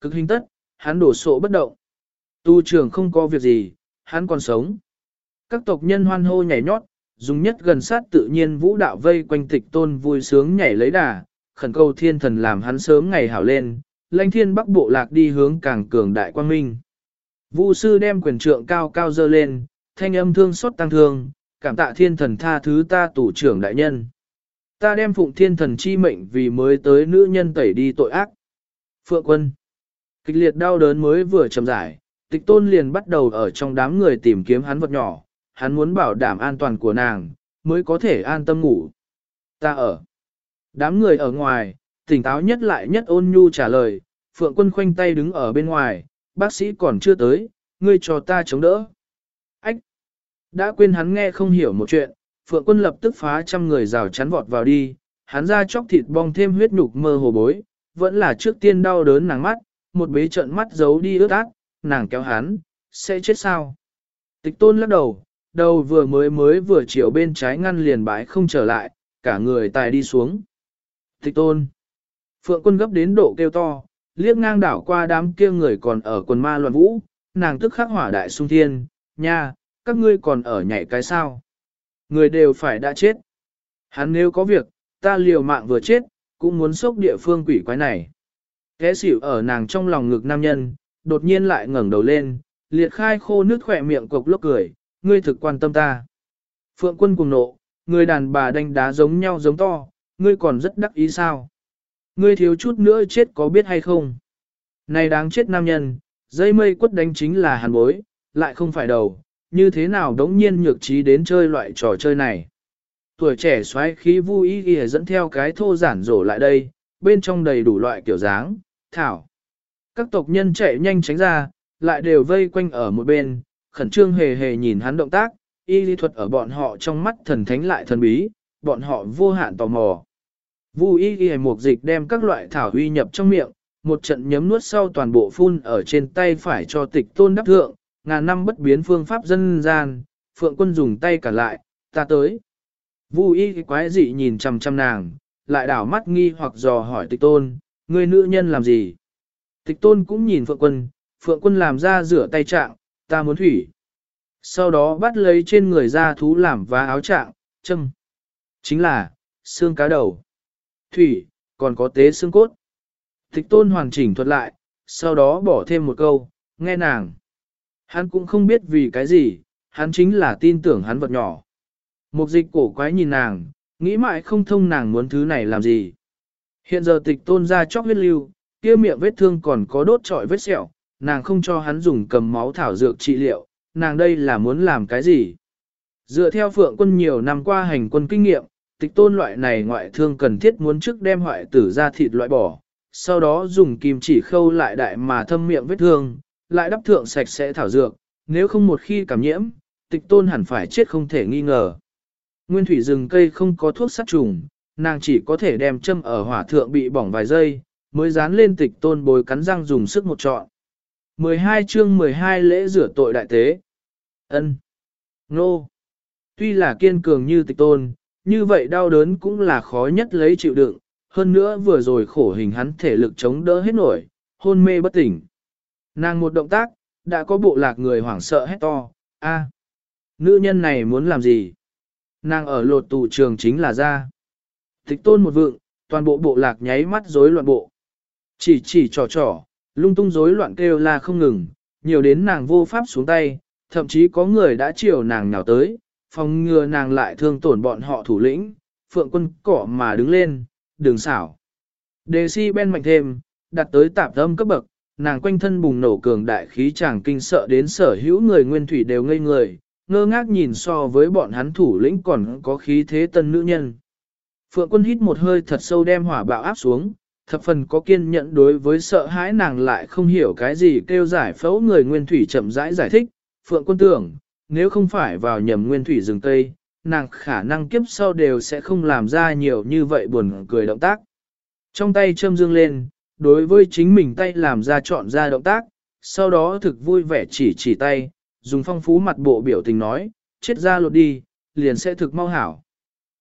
Cực hình tất, hắn đổ sộ bất động. Tu trưởng không có việc gì, hắn còn sống. Các tộc nhân hoan hô nhảy nhót, dùng nhất gần sát tự nhiên vũ đạo vây quanh tịch tôn vui sướng nhảy lấy đà, khẩn cầu thiên thần làm hắn sớm ngày hảo lên, lãnh thiên bắc bộ lạc đi hướng càng cường đại quang minh. Vu sư đem quyền trượng cao cao dơ lên, thanh âm thương xót tăng thương, cảm tạ thiên thần tha thứ ta tủ trưởng đại nhân. Ta đem phụng thiên thần chi mệnh vì mới tới nữ nhân tẩy đi tội ác. Phượng quân. Kịch liệt đau đớn mới vừa chậm giải, tịch tôn liền bắt đầu ở trong đám người tìm kiếm hắn vật nhỏ, hắn muốn bảo đảm an toàn của nàng, mới có thể an tâm ngủ. Ta ở. Đám người ở ngoài, tỉnh táo nhất lại nhất ôn nhu trả lời, Phượng quân khoanh tay đứng ở bên ngoài, bác sĩ còn chưa tới, ngươi cho ta chống đỡ. Ách! Đã quên hắn nghe không hiểu một chuyện, Phượng quân lập tức phá trăm người rào chắn vọt vào đi, hắn ra chóc thịt bong thêm huyết nhục mơ hồ bối, vẫn là trước tiên đau đớn nàng mắt, một bế trận mắt giấu đi ướt át, nàng kéo hắn, sẽ chết sao? Tịch tôn lắc đầu, đầu vừa mới mới vừa chiều bên trái ngăn liền bãi không trở lại, cả người tài đi xuống. Tịch tôn. Phượng quân gấp đến độ kêu to, liếc ngang đảo qua đám kia người còn ở quần ma loạn vũ, nàng tức khắc hỏa đại sung thiên, nha, các ngươi còn ở nhảy cái sao. Người đều phải đã chết. Hắn nếu có việc, ta liều mạng vừa chết, cũng muốn sốc địa phương quỷ quái này. Thế xỉu ở nàng trong lòng ngực nam nhân, đột nhiên lại ngẩng đầu lên, liệt khai khô nước khỏe miệng cục lốc cười, ngươi thực quan tâm ta. Phượng quân cùng nộ, người đàn bà đánh đá giống nhau giống to, ngươi còn rất đắc ý sao. Ngươi thiếu chút nữa chết có biết hay không? Này đáng chết nam nhân, dây mây quất đánh chính là hàn bối, lại không phải đầu, như thế nào đống nhiên nhược trí đến chơi loại trò chơi này. Tuổi trẻ xoáy khí vui ý dẫn theo cái thô giản rổ lại đây, bên trong đầy đủ loại kiểu dáng, thảo. Các tộc nhân chạy nhanh tránh ra, lại đều vây quanh ở một bên, khẩn trương hề hề nhìn hắn động tác, y lý thuật ở bọn họ trong mắt thần thánh lại thần bí, bọn họ vô hạn tò mò. Vu y y mục dịch đem các loại thảo huy nhập trong miệng, một trận nhấm nuốt sau toàn bộ phun ở trên tay phải cho tịch tôn đắp thượng, ngàn năm bất biến phương pháp dân gian, phượng quân dùng tay cả lại, ta tới. Vu y quái dị nhìn chằm chằm nàng, lại đảo mắt nghi hoặc dò hỏi tịch tôn, người nữ nhân làm gì? Tịch tôn cũng nhìn phượng quân, phượng quân làm ra rửa tay trạng, ta muốn thủy. Sau đó bắt lấy trên người ra thú làm vá áo trạng, châm. Chính là, xương cá đầu. Thủy, còn có tế xương cốt. Tịch tôn hoàn chỉnh thuật lại, sau đó bỏ thêm một câu, nghe nàng. Hắn cũng không biết vì cái gì, hắn chính là tin tưởng hắn vật nhỏ. Một dịch cổ quái nhìn nàng, nghĩ mãi không thông nàng muốn thứ này làm gì. Hiện giờ tịch tôn ra chóc huyết lưu, kia miệng vết thương còn có đốt trọi vết sẹo, nàng không cho hắn dùng cầm máu thảo dược trị liệu, nàng đây là muốn làm cái gì? Dựa theo phượng quân nhiều năm qua hành quân kinh nghiệm, tịch tôn loại này ngoại thương cần thiết muốn trước đem hoại tử ra thịt loại bỏ, sau đó dùng kim chỉ khâu lại đại mà thâm miệng vết thương, lại đắp thượng sạch sẽ thảo dược, nếu không một khi cảm nhiễm, tịch tôn hẳn phải chết không thể nghi ngờ. Nguyên thủy rừng cây không có thuốc sát trùng, nàng chỉ có thể đem châm ở hỏa thượng bị bỏng vài giây, mới dán lên tịch tôn bồi cắn răng dùng sức một trọn. 12 chương 12 lễ rửa tội đại tế. ân Nô. Tuy là kiên cường như tịch tôn, như vậy đau đớn cũng là khó nhất lấy chịu đựng, hơn nữa vừa rồi khổ hình hắn thể lực chống đỡ hết nổi, hôn mê bất tỉnh. Nàng một động tác, đã có bộ lạc người hoảng sợ hét to, a, nữ nhân này muốn làm gì? Nàng ở lột tù trường chính là ra. Tịch tôn một vượng, toàn bộ bộ lạc nháy mắt rối loạn bộ. Chỉ chỉ trò trò, lung tung rối loạn kêu la không ngừng, nhiều đến nàng vô pháp xuống tay, thậm chí có người đã chiều nàng nhào tới, phòng ngừa nàng lại thương tổn bọn họ thủ lĩnh, phượng quân cỏ mà đứng lên, đường xảo. Đề si ben mạnh thêm, đặt tới tạp âm cấp bậc, nàng quanh thân bùng nổ cường đại khí chàng kinh sợ đến sở hữu người nguyên thủy đều ngây người, ngơ ngác nhìn so với bọn hắn thủ lĩnh còn có khí thế tân nữ nhân. Phượng quân hít một hơi thật sâu đem hỏa bạo áp xuống, thập phần có kiên nhẫn đối với sợ hãi nàng lại không hiểu cái gì kêu giải phẫu người nguyên thủy chậm rãi giải thích. Phượng quân tưởng, nếu không phải vào nhầm nguyên thủy rừng Tây, nàng khả năng kiếp sau đều sẽ không làm ra nhiều như vậy buồn cười động tác. Trong tay châm dương lên, đối với chính mình tay làm ra chọn ra động tác, sau đó thực vui vẻ chỉ chỉ tay, dùng phong phú mặt bộ biểu tình nói, chết ra lột đi, liền sẽ thực mau hảo.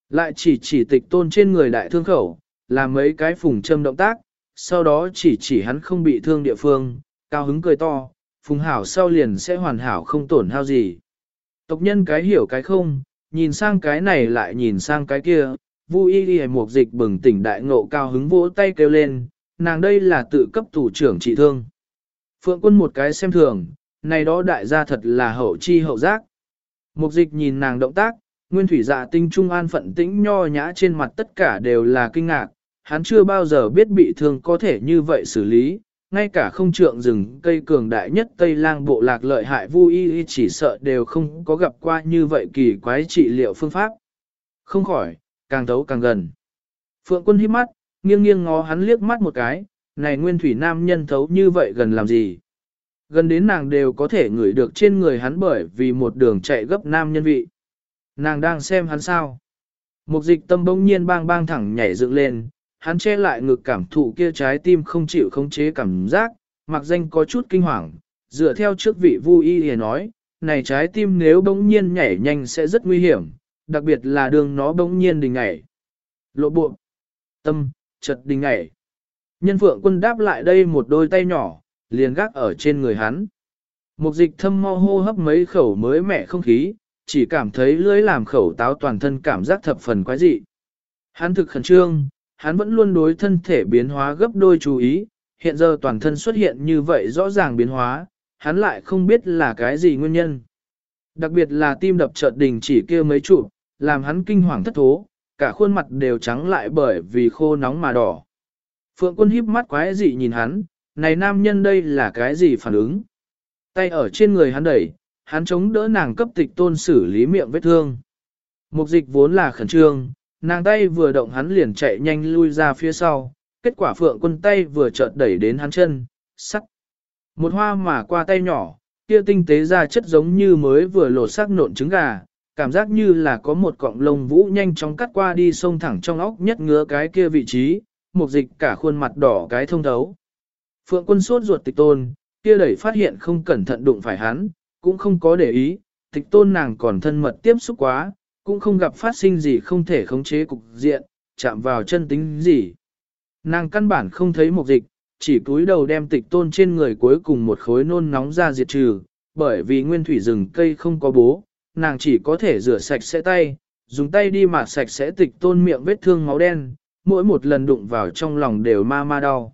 Lại chỉ chỉ tịch tôn trên người đại thương khẩu, làm mấy cái phùng châm động tác, sau đó chỉ chỉ hắn không bị thương địa phương, cao hứng cười to, phùng hảo sau liền sẽ hoàn hảo không tổn hao gì. Tộc nhân cái hiểu cái không, nhìn sang cái này lại nhìn sang cái kia, Vu y y một dịch bừng tỉnh đại ngộ cao hứng vỗ tay kêu lên, nàng đây là tự cấp thủ trưởng trị thương. Phượng quân một cái xem thường, này đó đại gia thật là hậu chi hậu giác. Mục dịch nhìn nàng động tác, nguyên thủy dạ tinh trung an phận tĩnh nho nhã trên mặt tất cả đều là kinh ngạc, hắn chưa bao giờ biết bị thương có thể như vậy xử lý, ngay cả không trượng rừng cây cường đại nhất Tây lang bộ lạc lợi hại vu y chỉ sợ đều không có gặp qua như vậy kỳ quái trị liệu phương pháp. Không khỏi, càng thấu càng gần. Phượng quân hít mắt, nghiêng nghiêng ngó hắn liếc mắt một cái, này nguyên thủy nam nhân thấu như vậy gần làm gì. Gần đến nàng đều có thể ngửi được trên người hắn bởi vì một đường chạy gấp nam nhân vị. Nàng đang xem hắn sao. một dịch tâm bỗng nhiên bang bang thẳng nhảy dựng lên, hắn che lại ngực cảm thụ kia trái tim không chịu khống chế cảm giác, mặc danh có chút kinh hoàng, dựa theo trước vị vu y thì nói, này trái tim nếu bỗng nhiên nhảy nhanh sẽ rất nguy hiểm, đặc biệt là đường nó bỗng nhiên đình nhảy. Lộ bộ, tâm, chật đình nhảy. Nhân phượng quân đáp lại đây một đôi tay nhỏ, liền gác ở trên người hắn. một dịch thâm mo hô hấp mấy khẩu mới mẻ không khí, chỉ cảm thấy lưỡi làm khẩu táo toàn thân cảm giác thập phần quái dị. Hắn thực khẩn trương, hắn vẫn luôn đối thân thể biến hóa gấp đôi chú ý, hiện giờ toàn thân xuất hiện như vậy rõ ràng biến hóa, hắn lại không biết là cái gì nguyên nhân. Đặc biệt là tim đập chợt đình chỉ kia mấy chụp, làm hắn kinh hoàng thất thố, cả khuôn mặt đều trắng lại bởi vì khô nóng mà đỏ. Phượng quân híp mắt quái dị nhìn hắn, này nam nhân đây là cái gì phản ứng? Tay ở trên người hắn đẩy, hắn chống đỡ nàng cấp tịch tôn xử lý miệng vết thương. Mục dịch vốn là khẩn trương, nàng tay vừa động hắn liền chạy nhanh lui ra phía sau, kết quả phượng quân tay vừa chợt đẩy đến hắn chân, sắc. Một hoa mà qua tay nhỏ, kia tinh tế ra chất giống như mới vừa lột xác nộn trứng gà, cảm giác như là có một cọng lông vũ nhanh chóng cắt qua đi sông thẳng trong óc nhất ngứa cái kia vị trí, mục dịch cả khuôn mặt đỏ cái thông thấu. Phượng quân sốt ruột tịch tôn, kia đẩy phát hiện không cẩn thận đụng phải hắn, cũng không có để ý, tịch tôn nàng còn thân mật tiếp xúc quá, cũng không gặp phát sinh gì không thể khống chế cục diện, chạm vào chân tính gì. Nàng căn bản không thấy một dịch, chỉ cúi đầu đem tịch tôn trên người cuối cùng một khối nôn nóng ra diệt trừ, bởi vì nguyên thủy rừng cây không có bố, nàng chỉ có thể rửa sạch sẽ tay, dùng tay đi mà sạch sẽ tịch tôn miệng vết thương máu đen, mỗi một lần đụng vào trong lòng đều ma ma đau.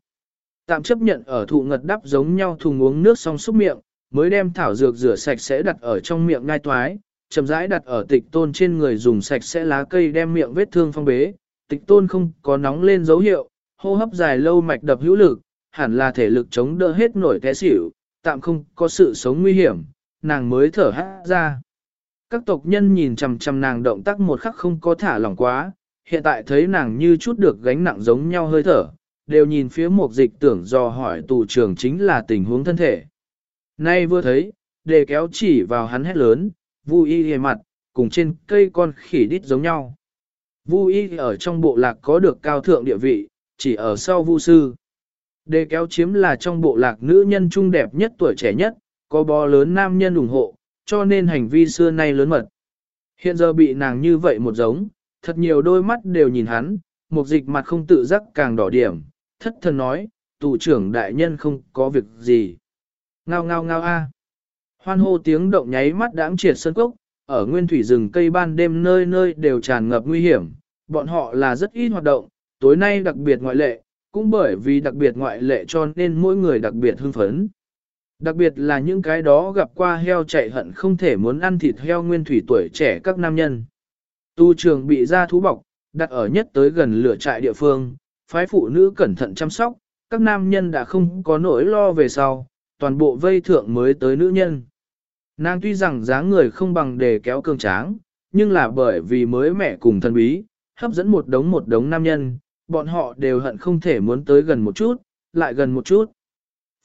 Tạm chấp nhận ở thụ ngật đắp giống nhau thùng uống nước xong xúc miệng, mới đem thảo dược rửa sạch sẽ đặt ở trong miệng ngai toái, chậm rãi đặt ở tịch tôn trên người dùng sạch sẽ lá cây đem miệng vết thương phong bế, tịch tôn không có nóng lên dấu hiệu, hô hấp dài lâu mạch đập hữu lực, hẳn là thể lực chống đỡ hết nổi té xỉu, tạm không có sự sống nguy hiểm, nàng mới thở hát ra. Các tộc nhân nhìn chằm chằm nàng động tác một khắc không có thả lỏng quá, hiện tại thấy nàng như chút được gánh nặng giống nhau hơi thở, đều nhìn phía một dịch tưởng do hỏi tù trưởng chính là tình huống thân thể. Nay vừa thấy, đề kéo chỉ vào hắn hét lớn, Vu y hề mặt, cùng trên cây con khỉ đít giống nhau. Vu y ở trong bộ lạc có được cao thượng địa vị, chỉ ở sau vu sư. Đề kéo chiếm là trong bộ lạc nữ nhân trung đẹp nhất tuổi trẻ nhất, có bò lớn nam nhân ủng hộ, cho nên hành vi xưa nay lớn mật. Hiện giờ bị nàng như vậy một giống, thật nhiều đôi mắt đều nhìn hắn, một dịch mặt không tự giác càng đỏ điểm, thất thần nói, tù trưởng đại nhân không có việc gì. Ngao ngao ngao a. Hoan hô tiếng động nháy mắt đãng triệt sơn cốc, ở nguyên thủy rừng cây ban đêm nơi nơi đều tràn ngập nguy hiểm, bọn họ là rất ít hoạt động, tối nay đặc biệt ngoại lệ, cũng bởi vì đặc biệt ngoại lệ cho nên mỗi người đặc biệt hưng phấn. Đặc biệt là những cái đó gặp qua heo chạy hận không thể muốn ăn thịt heo nguyên thủy tuổi trẻ các nam nhân. Tu trường bị ra thú bọc, đặt ở nhất tới gần lửa trại địa phương, phái phụ nữ cẩn thận chăm sóc, các nam nhân đã không có nỗi lo về sau, toàn bộ vây thượng mới tới nữ nhân. Nàng tuy rằng dáng người không bằng để kéo cường tráng, nhưng là bởi vì mới mẹ cùng thân bí, hấp dẫn một đống một đống nam nhân, bọn họ đều hận không thể muốn tới gần một chút, lại gần một chút.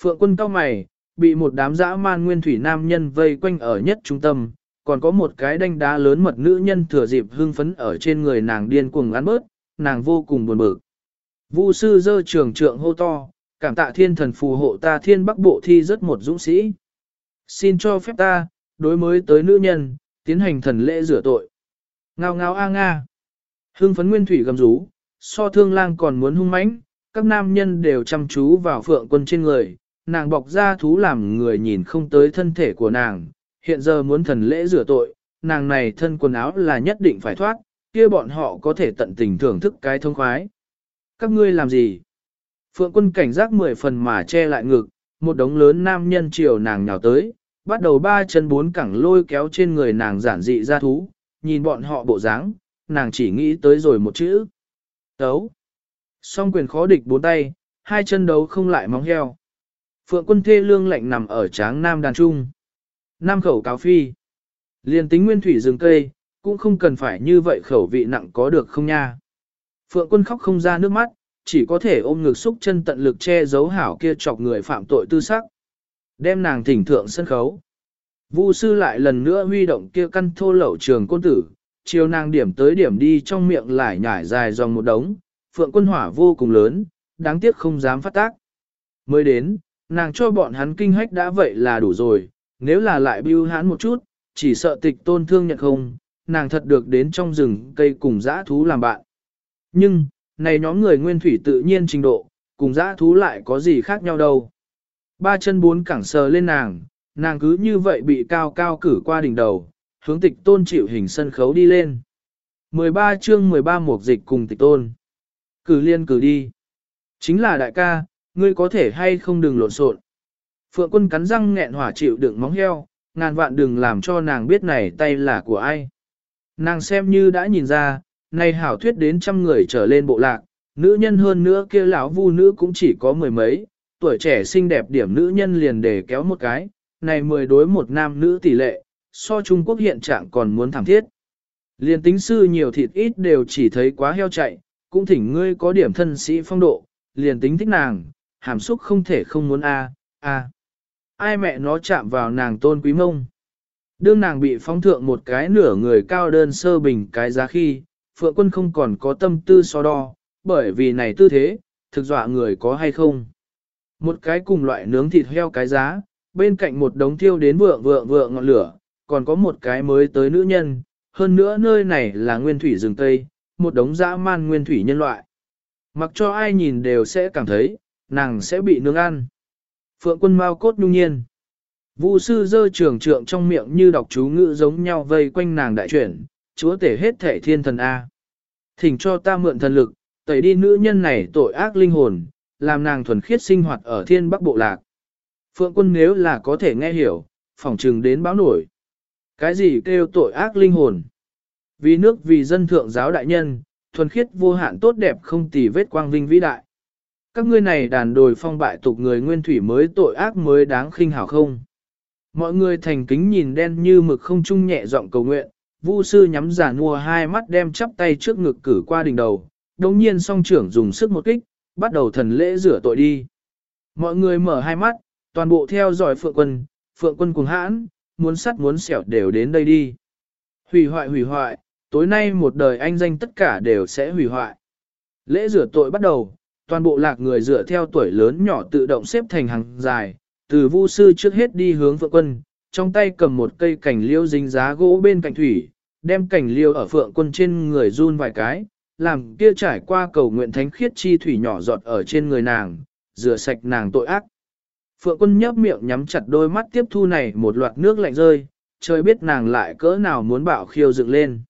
Phượng quân cao mày, bị một đám dã man nguyên thủy nam nhân vây quanh ở nhất trung tâm, còn có một cái đanh đá lớn mật nữ nhân thừa dịp hưng phấn ở trên người nàng điên cuồng ăn bớt, nàng vô cùng buồn bực. Vu sư dơ trường trượng hô to, cảm tạ thiên thần phù hộ ta thiên bắc bộ thi rất một dũng sĩ. Xin cho phép ta, đối mới tới nữ nhân, tiến hành thần lễ rửa tội. Ngao ngao a nga. hương phấn nguyên thủy gầm rú, so thương lang còn muốn hung mãnh, các nam nhân đều chăm chú vào phượng quân trên người, nàng bọc ra thú làm người nhìn không tới thân thể của nàng, hiện giờ muốn thần lễ rửa tội, nàng này thân quần áo là nhất định phải thoát, kia bọn họ có thể tận tình thưởng thức cái thông khoái. Các ngươi làm gì? Phượng quân cảnh giác mười phần mà che lại ngực, một đống lớn nam nhân chiều nàng nhào tới, bắt đầu ba chân bốn cẳng lôi kéo trên người nàng giản dị ra thú, nhìn bọn họ bộ dáng, nàng chỉ nghĩ tới rồi một chữ. Đấu. Song quyền khó địch bốn tay, hai chân đấu không lại móng heo. Phượng quân thê lương lạnh nằm ở tráng nam đàn trung. Nam khẩu cáo phi. Liên tính nguyên thủy rừng cây, cũng không cần phải như vậy khẩu vị nặng có được không nha. Phượng quân khóc không ra nước mắt, chỉ có thể ôm ngực xúc chân tận lực che giấu hảo kia chọc người phạm tội tư sắc. Đem nàng thỉnh thượng sân khấu. Vu sư lại lần nữa huy động kia căn thô lậu trường côn tử, chiều nàng điểm tới điểm đi trong miệng lại nhải dài dòng một đống, phượng quân hỏa vô cùng lớn, đáng tiếc không dám phát tác. Mới đến, nàng cho bọn hắn kinh hách đã vậy là đủ rồi, nếu là lại bưu hắn một chút, chỉ sợ tịch tôn thương nhận không, nàng thật được đến trong rừng cây cùng dã thú làm bạn. Nhưng, này nhóm người nguyên thủy tự nhiên trình độ, cùng dã thú lại có gì khác nhau đâu. Ba chân bốn cẳng sờ lên nàng, nàng cứ như vậy bị cao cao cử qua đỉnh đầu, hướng tịch tôn chịu hình sân khấu đi lên. 13 chương 13 mục dịch cùng tịch tôn. Cử liên cử đi. Chính là đại ca, ngươi có thể hay không đừng lộn xộn. Phượng quân cắn răng nghẹn hỏa chịu đựng móng heo, ngàn vạn đừng làm cho nàng biết này tay là của ai. Nàng xem như đã nhìn ra, này hảo thuyết đến trăm người trở lên bộ lạc, nữ nhân hơn nữa kia lão vu nữ cũng chỉ có mười mấy, tuổi trẻ xinh đẹp điểm nữ nhân liền để kéo một cái, này mười đối một nam nữ tỷ lệ, so Trung Quốc hiện trạng còn muốn thảm thiết. Liền tính sư nhiều thịt ít đều chỉ thấy quá heo chạy, cũng thỉnh ngươi có điểm thân sĩ phong độ, liền tính thích nàng, hàm xúc không thể không muốn a a Ai mẹ nó chạm vào nàng tôn quý mông. Đương nàng bị phóng thượng một cái nửa người cao đơn sơ bình cái giá khi, phượng quân không còn có tâm tư so đo, bởi vì này tư thế, thực dọa người có hay không. Một cái cùng loại nướng thịt heo cái giá, bên cạnh một đống thiêu đến vượng vượng vượng ngọn lửa, còn có một cái mới tới nữ nhân, hơn nữa nơi này là nguyên thủy rừng Tây, một đống dã man nguyên thủy nhân loại. Mặc cho ai nhìn đều sẽ cảm thấy, nàng sẽ bị nướng ăn. Phượng quân mau cốt nhung nhiên. Vu sư dơ trường trượng trong miệng như đọc chú ngữ giống nhau vây quanh nàng đại chuyển, chúa tể hết thể thiên thần A. Thỉnh cho ta mượn thần lực, tẩy đi nữ nhân này tội ác linh hồn, làm nàng thuần khiết sinh hoạt ở thiên bắc bộ lạc. Phượng quân nếu là có thể nghe hiểu, phỏng trừng đến báo nổi. Cái gì kêu tội ác linh hồn? Vì nước vì dân thượng giáo đại nhân, thuần khiết vô hạn tốt đẹp không tì vết quang vinh vĩ đại. Các ngươi này đàn đồi phong bại tục người nguyên thủy mới tội ác mới đáng khinh hảo không? Mọi người thành kính nhìn đen như mực không trung nhẹ giọng cầu nguyện, Vu sư nhắm giả nua hai mắt đem chắp tay trước ngực cử qua đỉnh đầu, đồng nhiên song trưởng dùng sức một kích, bắt đầu thần lễ rửa tội đi. Mọi người mở hai mắt, toàn bộ theo dõi phượng quân, phượng quân cùng hãn, muốn sắt muốn sẹo đều đến đây đi. Hủy hoại hủy hoại, tối nay một đời anh danh tất cả đều sẽ hủy hoại. Lễ rửa tội bắt đầu, toàn bộ lạc người dựa theo tuổi lớn nhỏ tự động xếp thành hàng dài, từ vu sư trước hết đi hướng phượng quân, trong tay cầm một cây cảnh liêu dính giá gỗ bên cạnh thủy, đem cảnh liêu ở phượng quân trên người run vài cái, làm kia trải qua cầu nguyện thánh khiết chi thủy nhỏ giọt ở trên người nàng, rửa sạch nàng tội ác. Phượng quân nhấp miệng nhắm chặt đôi mắt tiếp thu này một loạt nước lạnh rơi, trời biết nàng lại cỡ nào muốn bảo khiêu dựng lên.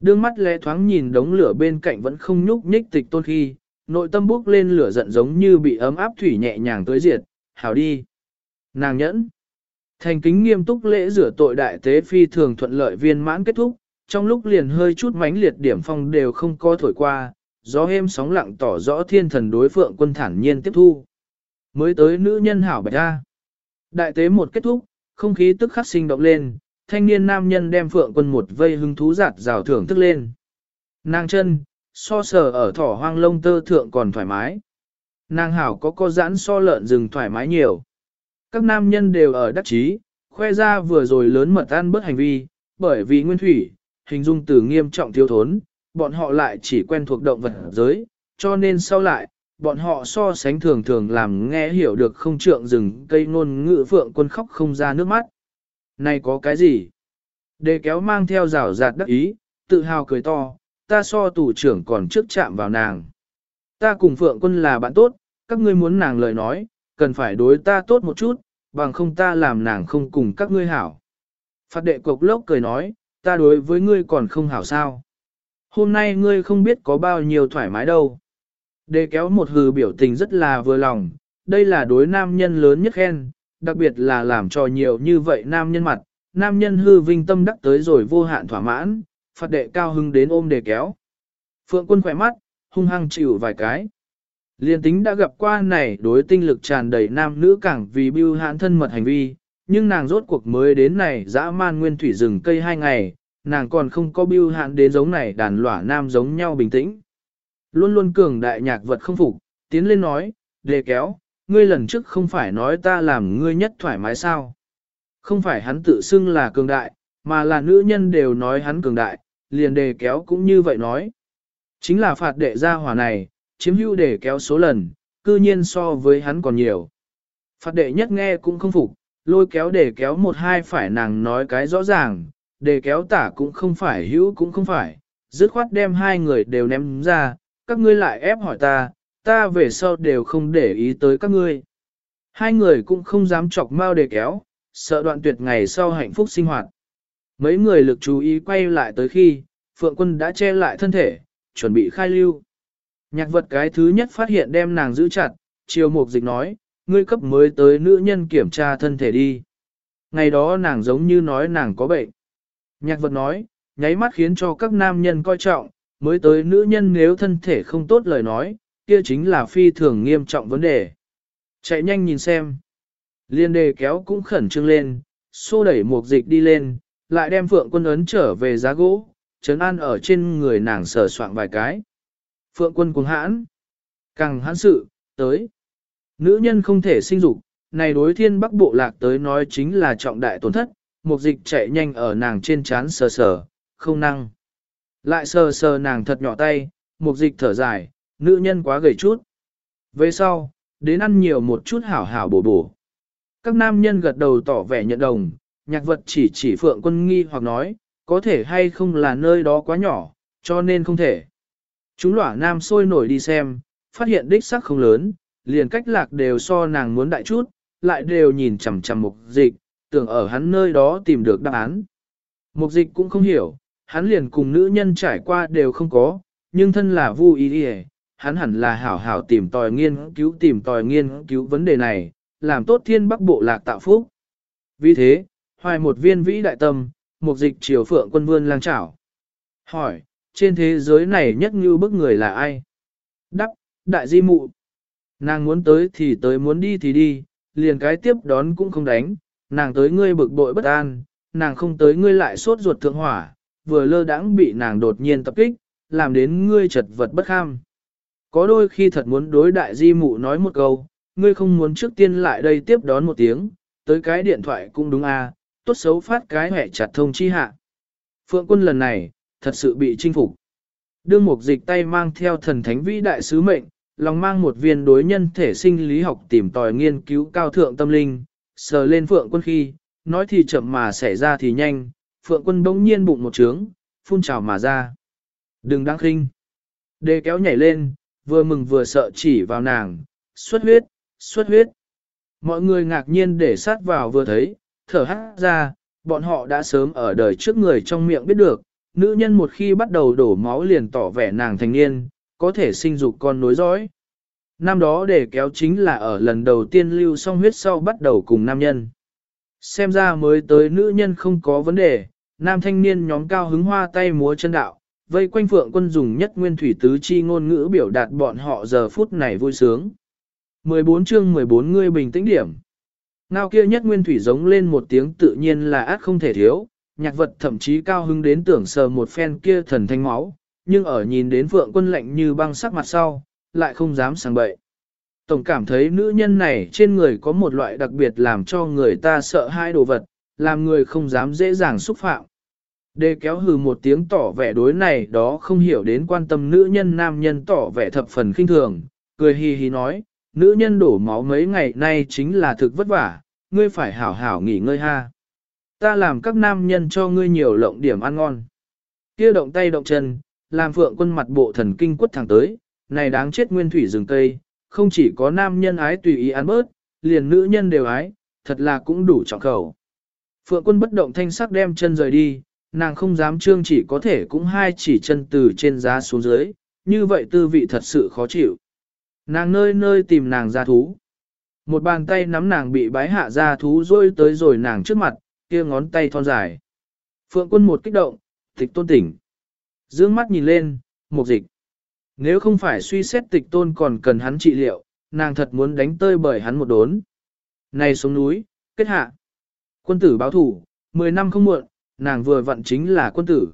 Đương mắt lẽ thoáng nhìn đống lửa bên cạnh vẫn không nhúc nhích tịch tôn khi, nội tâm bốc lên lửa giận giống như bị ấm áp thủy nhẹ nhàng tới diệt, hảo đi. Nàng nhẫn. Thành kính nghiêm túc lễ rửa tội đại tế phi thường thuận lợi viên mãn kết thúc, trong lúc liền hơi chút mánh liệt điểm phong đều không có thổi qua, gió êm sóng lặng tỏ rõ thiên thần đối phượng quân thản nhiên tiếp thu. Mới tới nữ nhân hảo bạch ra. Đại tế một kết thúc, không khí tức khắc sinh động lên, thanh niên nam nhân đem phượng quân một vây hứng thú giạt rào thưởng thức lên. Nàng chân, so sờ ở thỏ hoang lông tơ thượng còn thoải mái. Nàng hảo có co giãn so lợn rừng thoải mái nhiều. Các nam nhân đều ở đắc chí, khoe ra vừa rồi lớn mật ăn bớt hành vi, bởi vì nguyên thủy, hình dung từ nghiêm trọng thiếu thốn, bọn họ lại chỉ quen thuộc động vật giới, cho nên sau lại, bọn họ so sánh thường thường làm nghe hiểu được không trượng rừng cây ngôn ngữ phượng quân khóc không ra nước mắt. Này có cái gì? Đề kéo mang theo rào rạt đắc ý, tự hào cười to, ta so tủ trưởng còn trước chạm vào nàng. Ta cùng Phượng quân là bạn tốt, các ngươi muốn nàng lời nói, cần phải đối ta tốt một chút, bằng không ta làm nàng không cùng các ngươi hảo. Phát đệ cục lốc cười nói, ta đối với ngươi còn không hảo sao. Hôm nay ngươi không biết có bao nhiêu thoải mái đâu. Đề kéo một hừ biểu tình rất là vừa lòng, đây là đối nam nhân lớn nhất khen, đặc biệt là làm cho nhiều như vậy nam nhân mặt, nam nhân hư vinh tâm đắc tới rồi vô hạn thỏa mãn, phạt đệ cao hưng đến ôm đề kéo. Phượng quân khỏe mắt, hung hăng chịu vài cái. Liên tính đã gặp qua này đối tinh lực tràn đầy nam nữ càng vì bưu hãn thân mật hành vi, nhưng nàng rốt cuộc mới đến này dã man nguyên thủy rừng cây hai ngày, nàng còn không có bưu hãn đến giống này đàn lỏa nam giống nhau bình tĩnh. Luôn luôn cường đại nhạc vật không phục, tiến lên nói, đề kéo, ngươi lần trước không phải nói ta làm ngươi nhất thoải mái sao. Không phải hắn tự xưng là cường đại, mà là nữ nhân đều nói hắn cường đại, liền đề kéo cũng như vậy nói. Chính là phạt đệ gia hỏa này, chiếm hữu để kéo số lần, cư nhiên so với hắn còn nhiều. Phạt đệ nhất nghe cũng không phục, lôi kéo để kéo một hai phải nàng nói cái rõ ràng, Để kéo tả cũng không phải hữu cũng không phải, dứt khoát đem hai người đều ném ra, các ngươi lại ép hỏi ta, ta về sau đều không để ý tới các ngươi. Hai người cũng không dám chọc mau để kéo, sợ đoạn tuyệt ngày sau hạnh phúc sinh hoạt. Mấy người lực chú ý quay lại tới khi, Phượng Quân đã che lại thân thể, chuẩn bị khai lưu. Nhạc vật cái thứ nhất phát hiện đem nàng giữ chặt, chiều mục dịch nói, ngươi cấp mới tới nữ nhân kiểm tra thân thể đi. Ngày đó nàng giống như nói nàng có bệnh. Nhạc vật nói, nháy mắt khiến cho các nam nhân coi trọng, mới tới nữ nhân nếu thân thể không tốt lời nói, kia chính là phi thường nghiêm trọng vấn đề. Chạy nhanh nhìn xem. Liên đề kéo cũng khẩn trương lên, xô đẩy mục dịch đi lên, lại đem phượng quân ấn trở về giá gỗ, trấn an ở trên người nàng sờ soạn vài cái. Phượng quân cuồng hãn, càng hãn sự, tới. Nữ nhân không thể sinh dục, này đối thiên bắc bộ lạc tới nói chính là trọng đại tổn thất, một dịch chạy nhanh ở nàng trên chán sờ sờ, không năng. Lại sờ sờ nàng thật nhỏ tay, một dịch thở dài, nữ nhân quá gầy chút. Về sau, đến ăn nhiều một chút hảo hảo bổ bổ. Các nam nhân gật đầu tỏ vẻ nhận đồng, nhạc vật chỉ chỉ phượng quân nghi hoặc nói, có thể hay không là nơi đó quá nhỏ, cho nên không thể. Chúng lỏa nam sôi nổi đi xem, phát hiện đích sắc không lớn, liền cách lạc đều so nàng muốn đại chút, lại đều nhìn chằm chằm mục dịch, tưởng ở hắn nơi đó tìm được đáp án. Mục dịch cũng không hiểu, hắn liền cùng nữ nhân trải qua đều không có, nhưng thân là vu ý đi hắn hẳn là hảo hảo tìm tòi nghiên cứu tìm tòi nghiên cứu vấn đề này, làm tốt thiên bắc bộ lạc tạo phúc. Vì thế, hoài một viên vĩ đại tâm, mục dịch triều phượng quân vương lang trảo. Hỏi, trên thế giới này nhất như bức người là ai? Đắc, đại di mụ. Nàng muốn tới thì tới muốn đi thì đi, liền cái tiếp đón cũng không đánh, nàng tới ngươi bực bội bất an, nàng không tới ngươi lại sốt ruột thượng hỏa, vừa lơ đãng bị nàng đột nhiên tập kích, làm đến ngươi chật vật bất kham. Có đôi khi thật muốn đối đại di mụ nói một câu, ngươi không muốn trước tiên lại đây tiếp đón một tiếng, tới cái điện thoại cũng đúng à, tốt xấu phát cái hẹ chặt thông chi hạ. Phượng quân lần này, thật sự bị chinh phục. Đương mục dịch tay mang theo thần thánh vĩ đại sứ mệnh, lòng mang một viên đối nhân thể sinh lý học tìm tòi nghiên cứu cao thượng tâm linh, sờ lên phượng quân khi, nói thì chậm mà xảy ra thì nhanh, phượng quân bỗng nhiên bụng một trướng, phun trào mà ra. Đừng đáng khinh. Đề kéo nhảy lên, vừa mừng vừa sợ chỉ vào nàng, xuất huyết, xuất huyết. Mọi người ngạc nhiên để sát vào vừa thấy, thở hát ra, bọn họ đã sớm ở đời trước người trong miệng biết được, nữ nhân một khi bắt đầu đổ máu liền tỏ vẻ nàng thành niên, có thể sinh dục con nối dõi. Năm đó để kéo chính là ở lần đầu tiên lưu song huyết sau bắt đầu cùng nam nhân. Xem ra mới tới nữ nhân không có vấn đề, nam thanh niên nhóm cao hứng hoa tay múa chân đạo, vây quanh phượng quân dùng nhất nguyên thủy tứ chi ngôn ngữ biểu đạt bọn họ giờ phút này vui sướng. 14 chương 14 ngươi bình tĩnh điểm. Ngao kia nhất nguyên thủy giống lên một tiếng tự nhiên là át không thể thiếu, nhạc vật thậm chí cao hứng đến tưởng sờ một phen kia thần thanh máu, nhưng ở nhìn đến phượng quân lạnh như băng sắc mặt sau, lại không dám sang bậy. Tổng cảm thấy nữ nhân này trên người có một loại đặc biệt làm cho người ta sợ hai đồ vật, làm người không dám dễ dàng xúc phạm. Đề kéo hừ một tiếng tỏ vẻ đối này đó không hiểu đến quan tâm nữ nhân nam nhân tỏ vẻ thập phần khinh thường, cười hì hì nói, nữ nhân đổ máu mấy ngày nay chính là thực vất vả, ngươi phải hảo hảo nghỉ ngơi ha. Ta làm các nam nhân cho ngươi nhiều lộng điểm ăn ngon. Kia động tay động chân, làm phượng quân mặt bộ thần kinh quất thẳng tới, này đáng chết nguyên thủy rừng cây, không chỉ có nam nhân ái tùy ý ăn bớt, liền nữ nhân đều ái, thật là cũng đủ trọng khẩu. Phượng quân bất động thanh sắc đem chân rời đi, nàng không dám trương chỉ có thể cũng hai chỉ chân từ trên giá xuống dưới, như vậy tư vị thật sự khó chịu. Nàng nơi nơi tìm nàng ra thú. Một bàn tay nắm nàng bị bái hạ ra thú rôi tới rồi nàng trước mặt, kia ngón tay thon dài. Phượng quân một kích động, tịch tôn tỉnh. Dương mắt nhìn lên, một dịch. Nếu không phải suy xét tịch tôn còn cần hắn trị liệu, nàng thật muốn đánh tơi bởi hắn một đốn. Này xuống núi, kết hạ. Quân tử báo thủ, 10 năm không muộn, nàng vừa vặn chính là quân tử.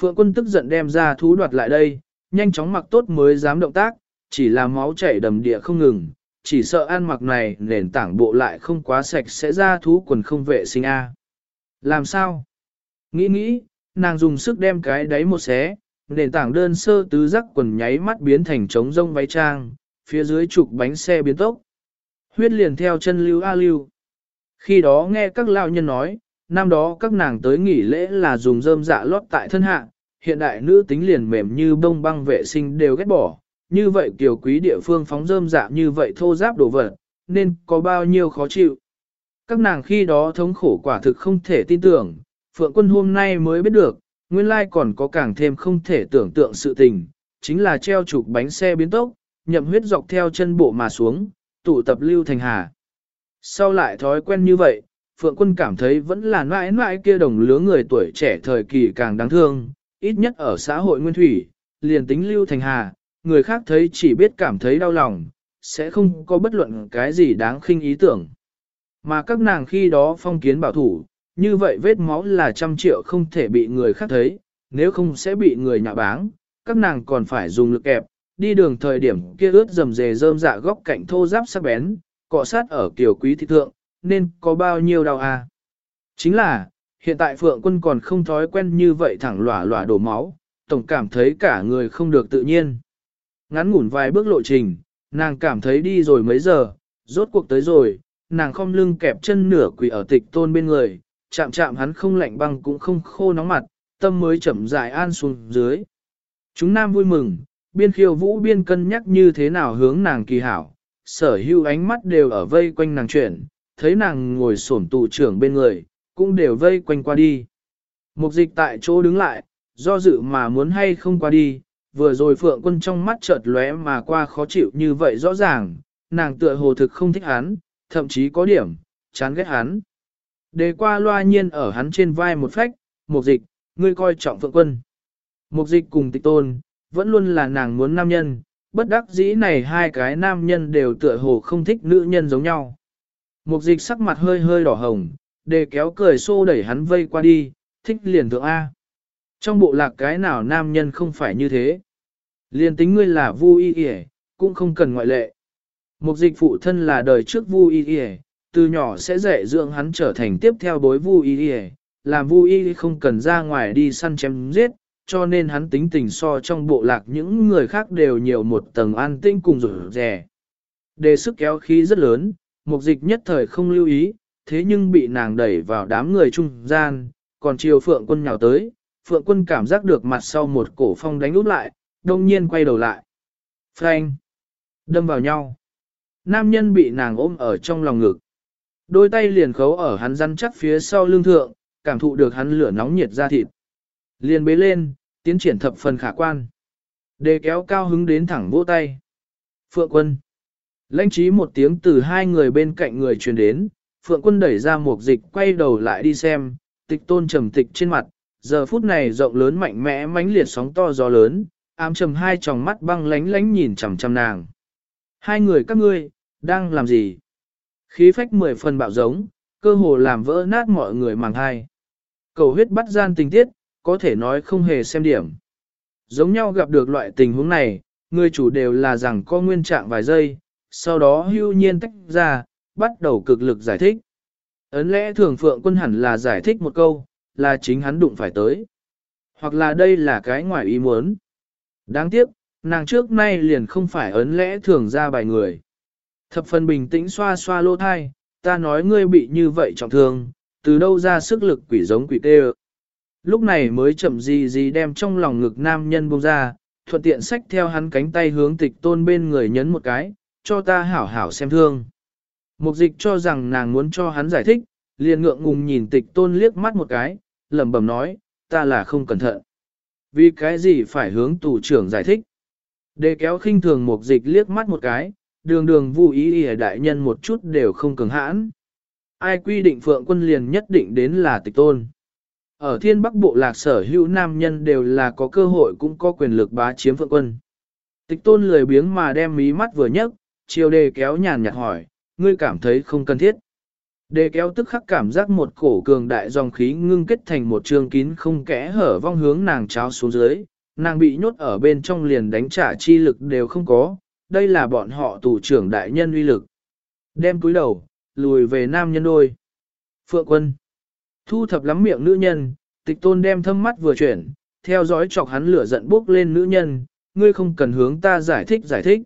Phượng quân tức giận đem ra thú đoạt lại đây, nhanh chóng mặc tốt mới dám động tác, chỉ là máu chảy đầm địa không ngừng, chỉ sợ ăn mặc này nền tảng bộ lại không quá sạch sẽ ra thú quần không vệ sinh a. Làm sao? Nghĩ nghĩ, nàng dùng sức đem cái đáy một xé, nền tảng đơn sơ tứ giác quần nháy mắt biến thành trống rông váy trang, phía dưới trục bánh xe biến tốc. Huyết liền theo chân lưu a lưu. Khi đó nghe các lao nhân nói, năm đó các nàng tới nghỉ lễ là dùng rơm dạ lót tại thân hạ, hiện đại nữ tính liền mềm như bông băng vệ sinh đều ghét bỏ, như vậy kiểu quý địa phương phóng rơm dạ như vậy thô giáp đồ vật, nên có bao nhiêu khó chịu. Các nàng khi đó thống khổ quả thực không thể tin tưởng, Phượng quân hôm nay mới biết được, nguyên lai còn có càng thêm không thể tưởng tượng sự tình, chính là treo trục bánh xe biến tốc, nhậm huyết dọc theo chân bộ mà xuống, tụ tập lưu thành hà. Sau lại thói quen như vậy, Phượng quân cảm thấy vẫn là mãi mãi kia đồng lứa người tuổi trẻ thời kỳ càng đáng thương, ít nhất ở xã hội nguyên thủy, liền tính lưu thành hà, người khác thấy chỉ biết cảm thấy đau lòng, sẽ không có bất luận cái gì đáng khinh ý tưởng. Mà các nàng khi đó phong kiến bảo thủ, như vậy vết máu là trăm triệu không thể bị người khác thấy, nếu không sẽ bị người nhạ báng, các nàng còn phải dùng lực kẹp, đi đường thời điểm kia ướt dầm dề rơm dạ góc cạnh thô giáp sắc bén, cọ sát ở kiểu quý thị thượng, nên có bao nhiêu đau à. Chính là, hiện tại Phượng quân còn không thói quen như vậy thẳng lỏa lỏa đổ máu, tổng cảm thấy cả người không được tự nhiên. Ngắn ngủn vài bước lộ trình, nàng cảm thấy đi rồi mấy giờ, rốt cuộc tới rồi, nàng không lưng kẹp chân nửa quỳ ở tịch tôn bên người, chạm chạm hắn không lạnh băng cũng không khô nóng mặt, tâm mới chậm rãi an xuống dưới. Chúng nam vui mừng, biên khiêu vũ biên cân nhắc như thế nào hướng nàng kỳ hảo, sở hữu ánh mắt đều ở vây quanh nàng chuyển, thấy nàng ngồi sổn tụ trưởng bên người, cũng đều vây quanh qua đi. Mục dịch tại chỗ đứng lại, do dự mà muốn hay không qua đi, vừa rồi phượng quân trong mắt chợt lóe mà qua khó chịu như vậy rõ ràng, nàng tựa hồ thực không thích hắn, thậm chí có điểm, chán ghét hắn. Đề qua loa nhiên ở hắn trên vai một phách, mục dịch, ngươi coi trọng phượng quân. Mục dịch cùng tịch tôn, vẫn luôn là nàng muốn nam nhân, bất đắc dĩ này hai cái nam nhân đều tựa hồ không thích nữ nhân giống nhau. Mục dịch sắc mặt hơi hơi đỏ hồng, đề kéo cười xô đẩy hắn vây qua đi, thích liền thượng A. Trong bộ lạc cái nào nam nhân không phải như thế. Liền tính ngươi là vu y y, cũng không cần ngoại lệ. Mục dịch phụ thân là đời trước vu y y, từ nhỏ sẽ dạy dưỡng hắn trở thành tiếp theo bối vu y y, làm vu y không cần ra ngoài đi săn chém giết, cho nên hắn tính tình so trong bộ lạc những người khác đều nhiều một tầng an tinh cùng rủ rẻ. Đề sức kéo khí rất lớn, mục dịch nhất thời không lưu ý, thế nhưng bị nàng đẩy vào đám người trung gian, còn chiều phượng quân nhào tới, phượng quân cảm giác được mặt sau một cổ phong đánh út lại, đông nhiên quay đầu lại. Phanh! Đâm vào nhau. Nam nhân bị nàng ôm ở trong lòng ngực. Đôi tay liền khấu ở hắn răn chắc phía sau lưng thượng, cảm thụ được hắn lửa nóng nhiệt ra thịt. Liền bế lên, tiến triển thập phần khả quan. Đề kéo cao hứng đến thẳng vỗ tay. Phượng quân. Lãnh trí một tiếng từ hai người bên cạnh người truyền đến, Phượng quân đẩy ra một dịch quay đầu lại đi xem, tịch tôn trầm tịch trên mặt, giờ phút này rộng lớn mạnh mẽ mãnh liệt sóng to gió lớn, ám trầm hai tròng mắt băng lánh lánh nhìn chằm chằm nàng. Hai người các ngươi, đang làm gì? Khí phách mười phần bạo giống, cơ hồ làm vỡ nát mọi người màng hai. Cầu huyết bắt gian tình tiết, có thể nói không hề xem điểm. Giống nhau gặp được loại tình huống này, người chủ đều là rằng có nguyên trạng vài giây, sau đó hưu nhiên tách ra, bắt đầu cực lực giải thích. Ấn lẽ thường phượng quân hẳn là giải thích một câu, là chính hắn đụng phải tới. Hoặc là đây là cái ngoài ý muốn. Đáng tiếc, nàng trước nay liền không phải ấn lẽ thường ra bài người. Thập phần bình tĩnh xoa xoa lô thai, ta nói ngươi bị như vậy trọng thương, từ đâu ra sức lực quỷ giống quỷ tê Lúc này mới chậm gì gì đem trong lòng ngực nam nhân buông ra, thuận tiện xách theo hắn cánh tay hướng tịch tôn bên người nhấn một cái, cho ta hảo hảo xem thương. Mục dịch cho rằng nàng muốn cho hắn giải thích, liền ngượng ngùng nhìn tịch tôn liếc mắt một cái, lẩm bẩm nói, ta là không cẩn thận. Vì cái gì phải hướng tù trưởng giải thích? Để kéo khinh thường một dịch liếc mắt một cái, đường đường vụ ý ý đại nhân một chút đều không cường hãn. Ai quy định phượng quân liền nhất định đến là tịch tôn. Ở thiên bắc bộ lạc sở hữu nam nhân đều là có cơ hội cũng có quyền lực bá chiếm phượng quân. Tịch tôn lười biếng mà đem mí mắt vừa nhấc, chiều đề kéo nhàn nhạt hỏi, ngươi cảm thấy không cần thiết. Đề kéo tức khắc cảm giác một cổ cường đại dòng khí ngưng kết thành một trường kín không kẽ hở vong hướng nàng cháo xuống dưới, nàng bị nhốt ở bên trong liền đánh trả chi lực đều không có, đây là bọn họ tù trưởng đại nhân uy lực. Đem túi đầu, lùi về nam nhân đôi. Phượng quân. Thu thập lắm miệng nữ nhân, tịch tôn đem thâm mắt vừa chuyển, theo dõi chọc hắn lửa giận bốc lên nữ nhân, ngươi không cần hướng ta giải thích giải thích.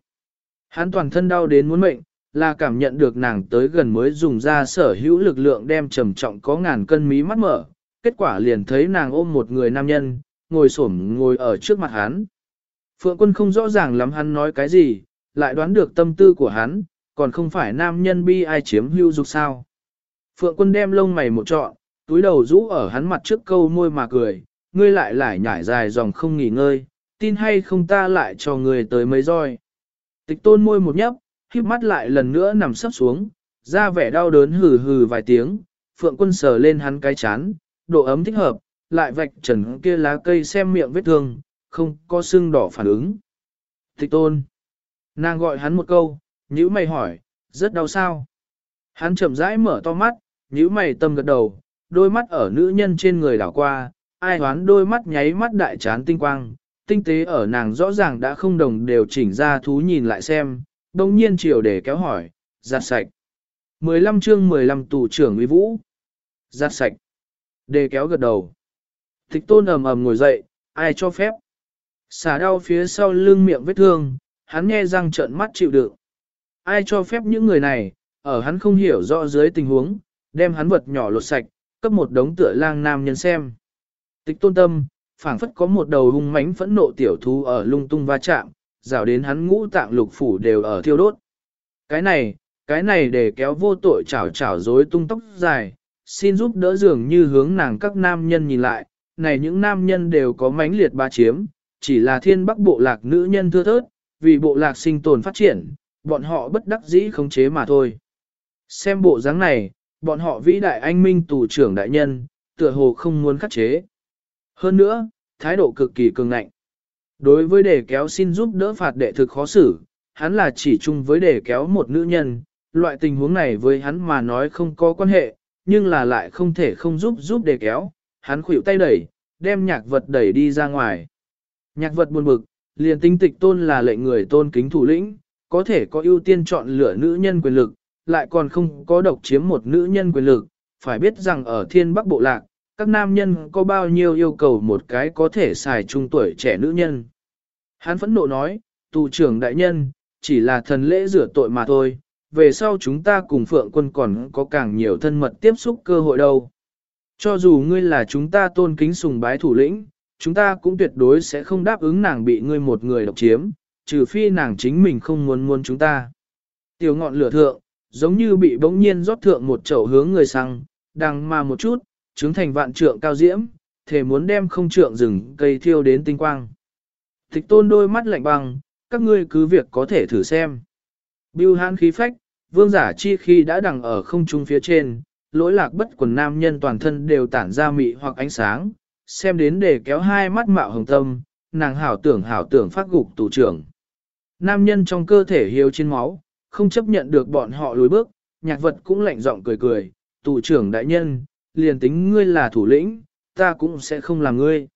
Hắn toàn thân đau đến muốn mệnh, là cảm nhận được nàng tới gần mới dùng ra sở hữu lực lượng đem trầm trọng có ngàn cân mí mắt mở, kết quả liền thấy nàng ôm một người nam nhân, ngồi xổm ngồi ở trước mặt hắn. Phượng quân không rõ ràng lắm hắn nói cái gì, lại đoán được tâm tư của hắn, còn không phải nam nhân bi ai chiếm hưu dục sao. Phượng quân đem lông mày một trọn, túi đầu rũ ở hắn mặt trước câu môi mà cười, ngươi lại lại nhảy dài dòng không nghỉ ngơi, tin hay không ta lại cho ngươi tới mấy roi. Tịch tôn môi một nhấp, khiếp mắt lại lần nữa nằm sấp xuống, ra vẻ đau đớn hừ hừ vài tiếng, phượng quân sờ lên hắn cái chán, độ ấm thích hợp, lại vạch trần kia lá cây xem miệng vết thương, không có sưng đỏ phản ứng. Tịch tôn. Nàng gọi hắn một câu, nhữ mày hỏi, rất đau sao. Hắn chậm rãi mở to mắt, nhữ mày tâm gật đầu, đôi mắt ở nữ nhân trên người đảo qua, ai hoán đôi mắt nháy mắt đại chán tinh quang, tinh tế ở nàng rõ ràng đã không đồng đều chỉnh ra thú nhìn lại xem, đồng nhiên chiều để kéo hỏi, giặt sạch. 15 chương 15 tù trưởng uy vũ. Giặt sạch. Đề kéo gật đầu. Thích tôn ầm ầm ngồi dậy, ai cho phép. Xả đau phía sau lưng miệng vết thương, hắn nghe răng trợn mắt chịu đựng. Ai cho phép những người này, ở hắn không hiểu rõ dưới tình huống, đem hắn vật nhỏ lột sạch, cấp một đống tựa lang nam nhân xem. Tịch tôn tâm, phảng phất có một đầu hung mãnh phẫn nộ tiểu thú ở lung tung va chạm, rào đến hắn ngũ tạng lục phủ đều ở thiêu đốt. Cái này, cái này để kéo vô tội chảo chảo rối tung tóc dài, xin giúp đỡ dường như hướng nàng các nam nhân nhìn lại, này những nam nhân đều có mãnh liệt ba chiếm, chỉ là thiên bắc bộ lạc nữ nhân thưa thớt, vì bộ lạc sinh tồn phát triển, bọn họ bất đắc dĩ khống chế mà thôi. Xem bộ dáng này, bọn họ vĩ đại anh minh tù trưởng đại nhân, tựa hồ không muốn khắc chế. Hơn nữa, thái độ cực kỳ cường ngạnh. Đối với đề kéo xin giúp đỡ phạt đệ thực khó xử, hắn là chỉ chung với đề kéo một nữ nhân, loại tình huống này với hắn mà nói không có quan hệ, nhưng là lại không thể không giúp giúp đề kéo, hắn khuỷu tay đẩy, đem nhạc vật đẩy đi ra ngoài. Nhạc vật buồn bực, liền tinh tịch tôn là lệnh người tôn kính thủ lĩnh, có thể có ưu tiên chọn lựa nữ nhân quyền lực, lại còn không có độc chiếm một nữ nhân quyền lực, phải biết rằng ở thiên bắc bộ lạc, các nam nhân có bao nhiêu yêu cầu một cái có thể xài trung tuổi trẻ nữ nhân. Hắn phẫn nộ nói, tù trưởng đại nhân, chỉ là thần lễ rửa tội mà thôi, về sau chúng ta cùng phượng quân còn có càng nhiều thân mật tiếp xúc cơ hội đâu. Cho dù ngươi là chúng ta tôn kính sùng bái thủ lĩnh, chúng ta cũng tuyệt đối sẽ không đáp ứng nàng bị ngươi một người độc chiếm, trừ phi nàng chính mình không muốn muốn chúng ta. Tiểu ngọn lửa thượng, giống như bị bỗng nhiên rót thượng một chậu hướng người sang, đằng mà một chút, trứng thành vạn trượng cao diễm, thể muốn đem không trượng rừng cây thiêu đến tinh quang. Tịch tôn đôi mắt lạnh băng, các ngươi cứ việc có thể thử xem. Biêu hãn khí phách, vương giả chi khi đã đằng ở không trung phía trên, lỗi lạc bất quần nam nhân toàn thân đều tản ra mị hoặc ánh sáng, xem đến để kéo hai mắt mạo hồng tâm, nàng hảo tưởng hảo tưởng phát gục tù trưởng. Nam nhân trong cơ thể hiếu trên máu, không chấp nhận được bọn họ lùi bước, nhạc vật cũng lạnh giọng cười cười, tù trưởng đại nhân, liền tính ngươi là thủ lĩnh, ta cũng sẽ không làm ngươi.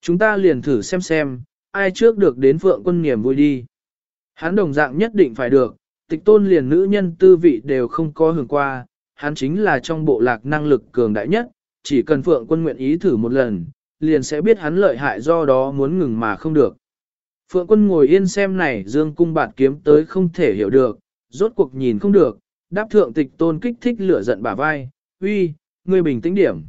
Chúng ta liền thử xem xem, ai trước được đến phượng quân niềm vui đi. Hắn đồng dạng nhất định phải được, tịch tôn liền nữ nhân tư vị đều không có hưởng qua, hắn chính là trong bộ lạc năng lực cường đại nhất, chỉ cần phượng quân nguyện ý thử một lần, liền sẽ biết hắn lợi hại do đó muốn ngừng mà không được. Phượng quân ngồi yên xem này dương cung bạt kiếm tới không thể hiểu được, rốt cuộc nhìn không được, đáp thượng tịch tôn kích thích lửa giận bả vai, uy, ngươi bình tĩnh điểm.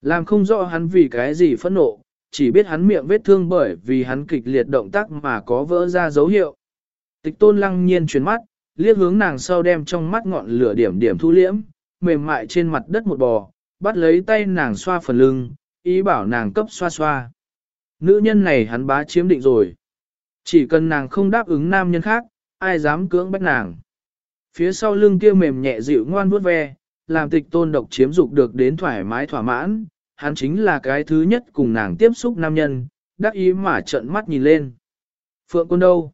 Làm không rõ hắn vì cái gì phẫn nộ, chỉ biết hắn miệng vết thương bởi vì hắn kịch liệt động tác mà có vỡ ra dấu hiệu. Tịch tôn lăng nhiên chuyển mắt, liếc hướng nàng sau đem trong mắt ngọn lửa điểm điểm thu liễm, mềm mại trên mặt đất một bò, bắt lấy tay nàng xoa phần lưng, ý bảo nàng cấp xoa xoa. Nữ nhân này hắn bá chiếm định rồi. Chỉ cần nàng không đáp ứng nam nhân khác, ai dám cưỡng bách nàng. Phía sau lưng kia mềm nhẹ dịu ngoan vuốt ve, làm tịch tôn độc chiếm dục được đến thoải mái thỏa mãn, hắn chính là cái thứ nhất cùng nàng tiếp xúc nam nhân, đắc ý mà trợn mắt nhìn lên. Phượng quân đâu?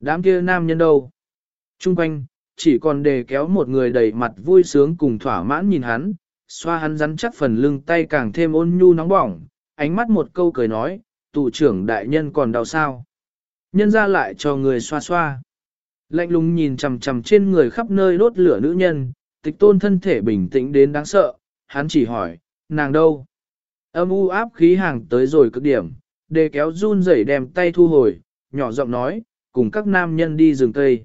Đám kia nam nhân đâu? Trung quanh, chỉ còn đề kéo một người đầy mặt vui sướng cùng thỏa mãn nhìn hắn, xoa hắn rắn chắc phần lưng tay càng thêm ôn nhu nóng bỏng, ánh mắt một câu cười nói, tù trưởng đại nhân còn đau sao. Nhân ra lại cho người xoa xoa. Lạnh lùng nhìn chằm chằm trên người khắp nơi đốt lửa nữ nhân, tịch tôn thân thể bình tĩnh đến đáng sợ, hắn chỉ hỏi, nàng đâu? Âm u áp khí hàng tới rồi cực điểm, đề kéo run rẩy đem tay thu hồi, nhỏ giọng nói, cùng các nam nhân đi rừng cây.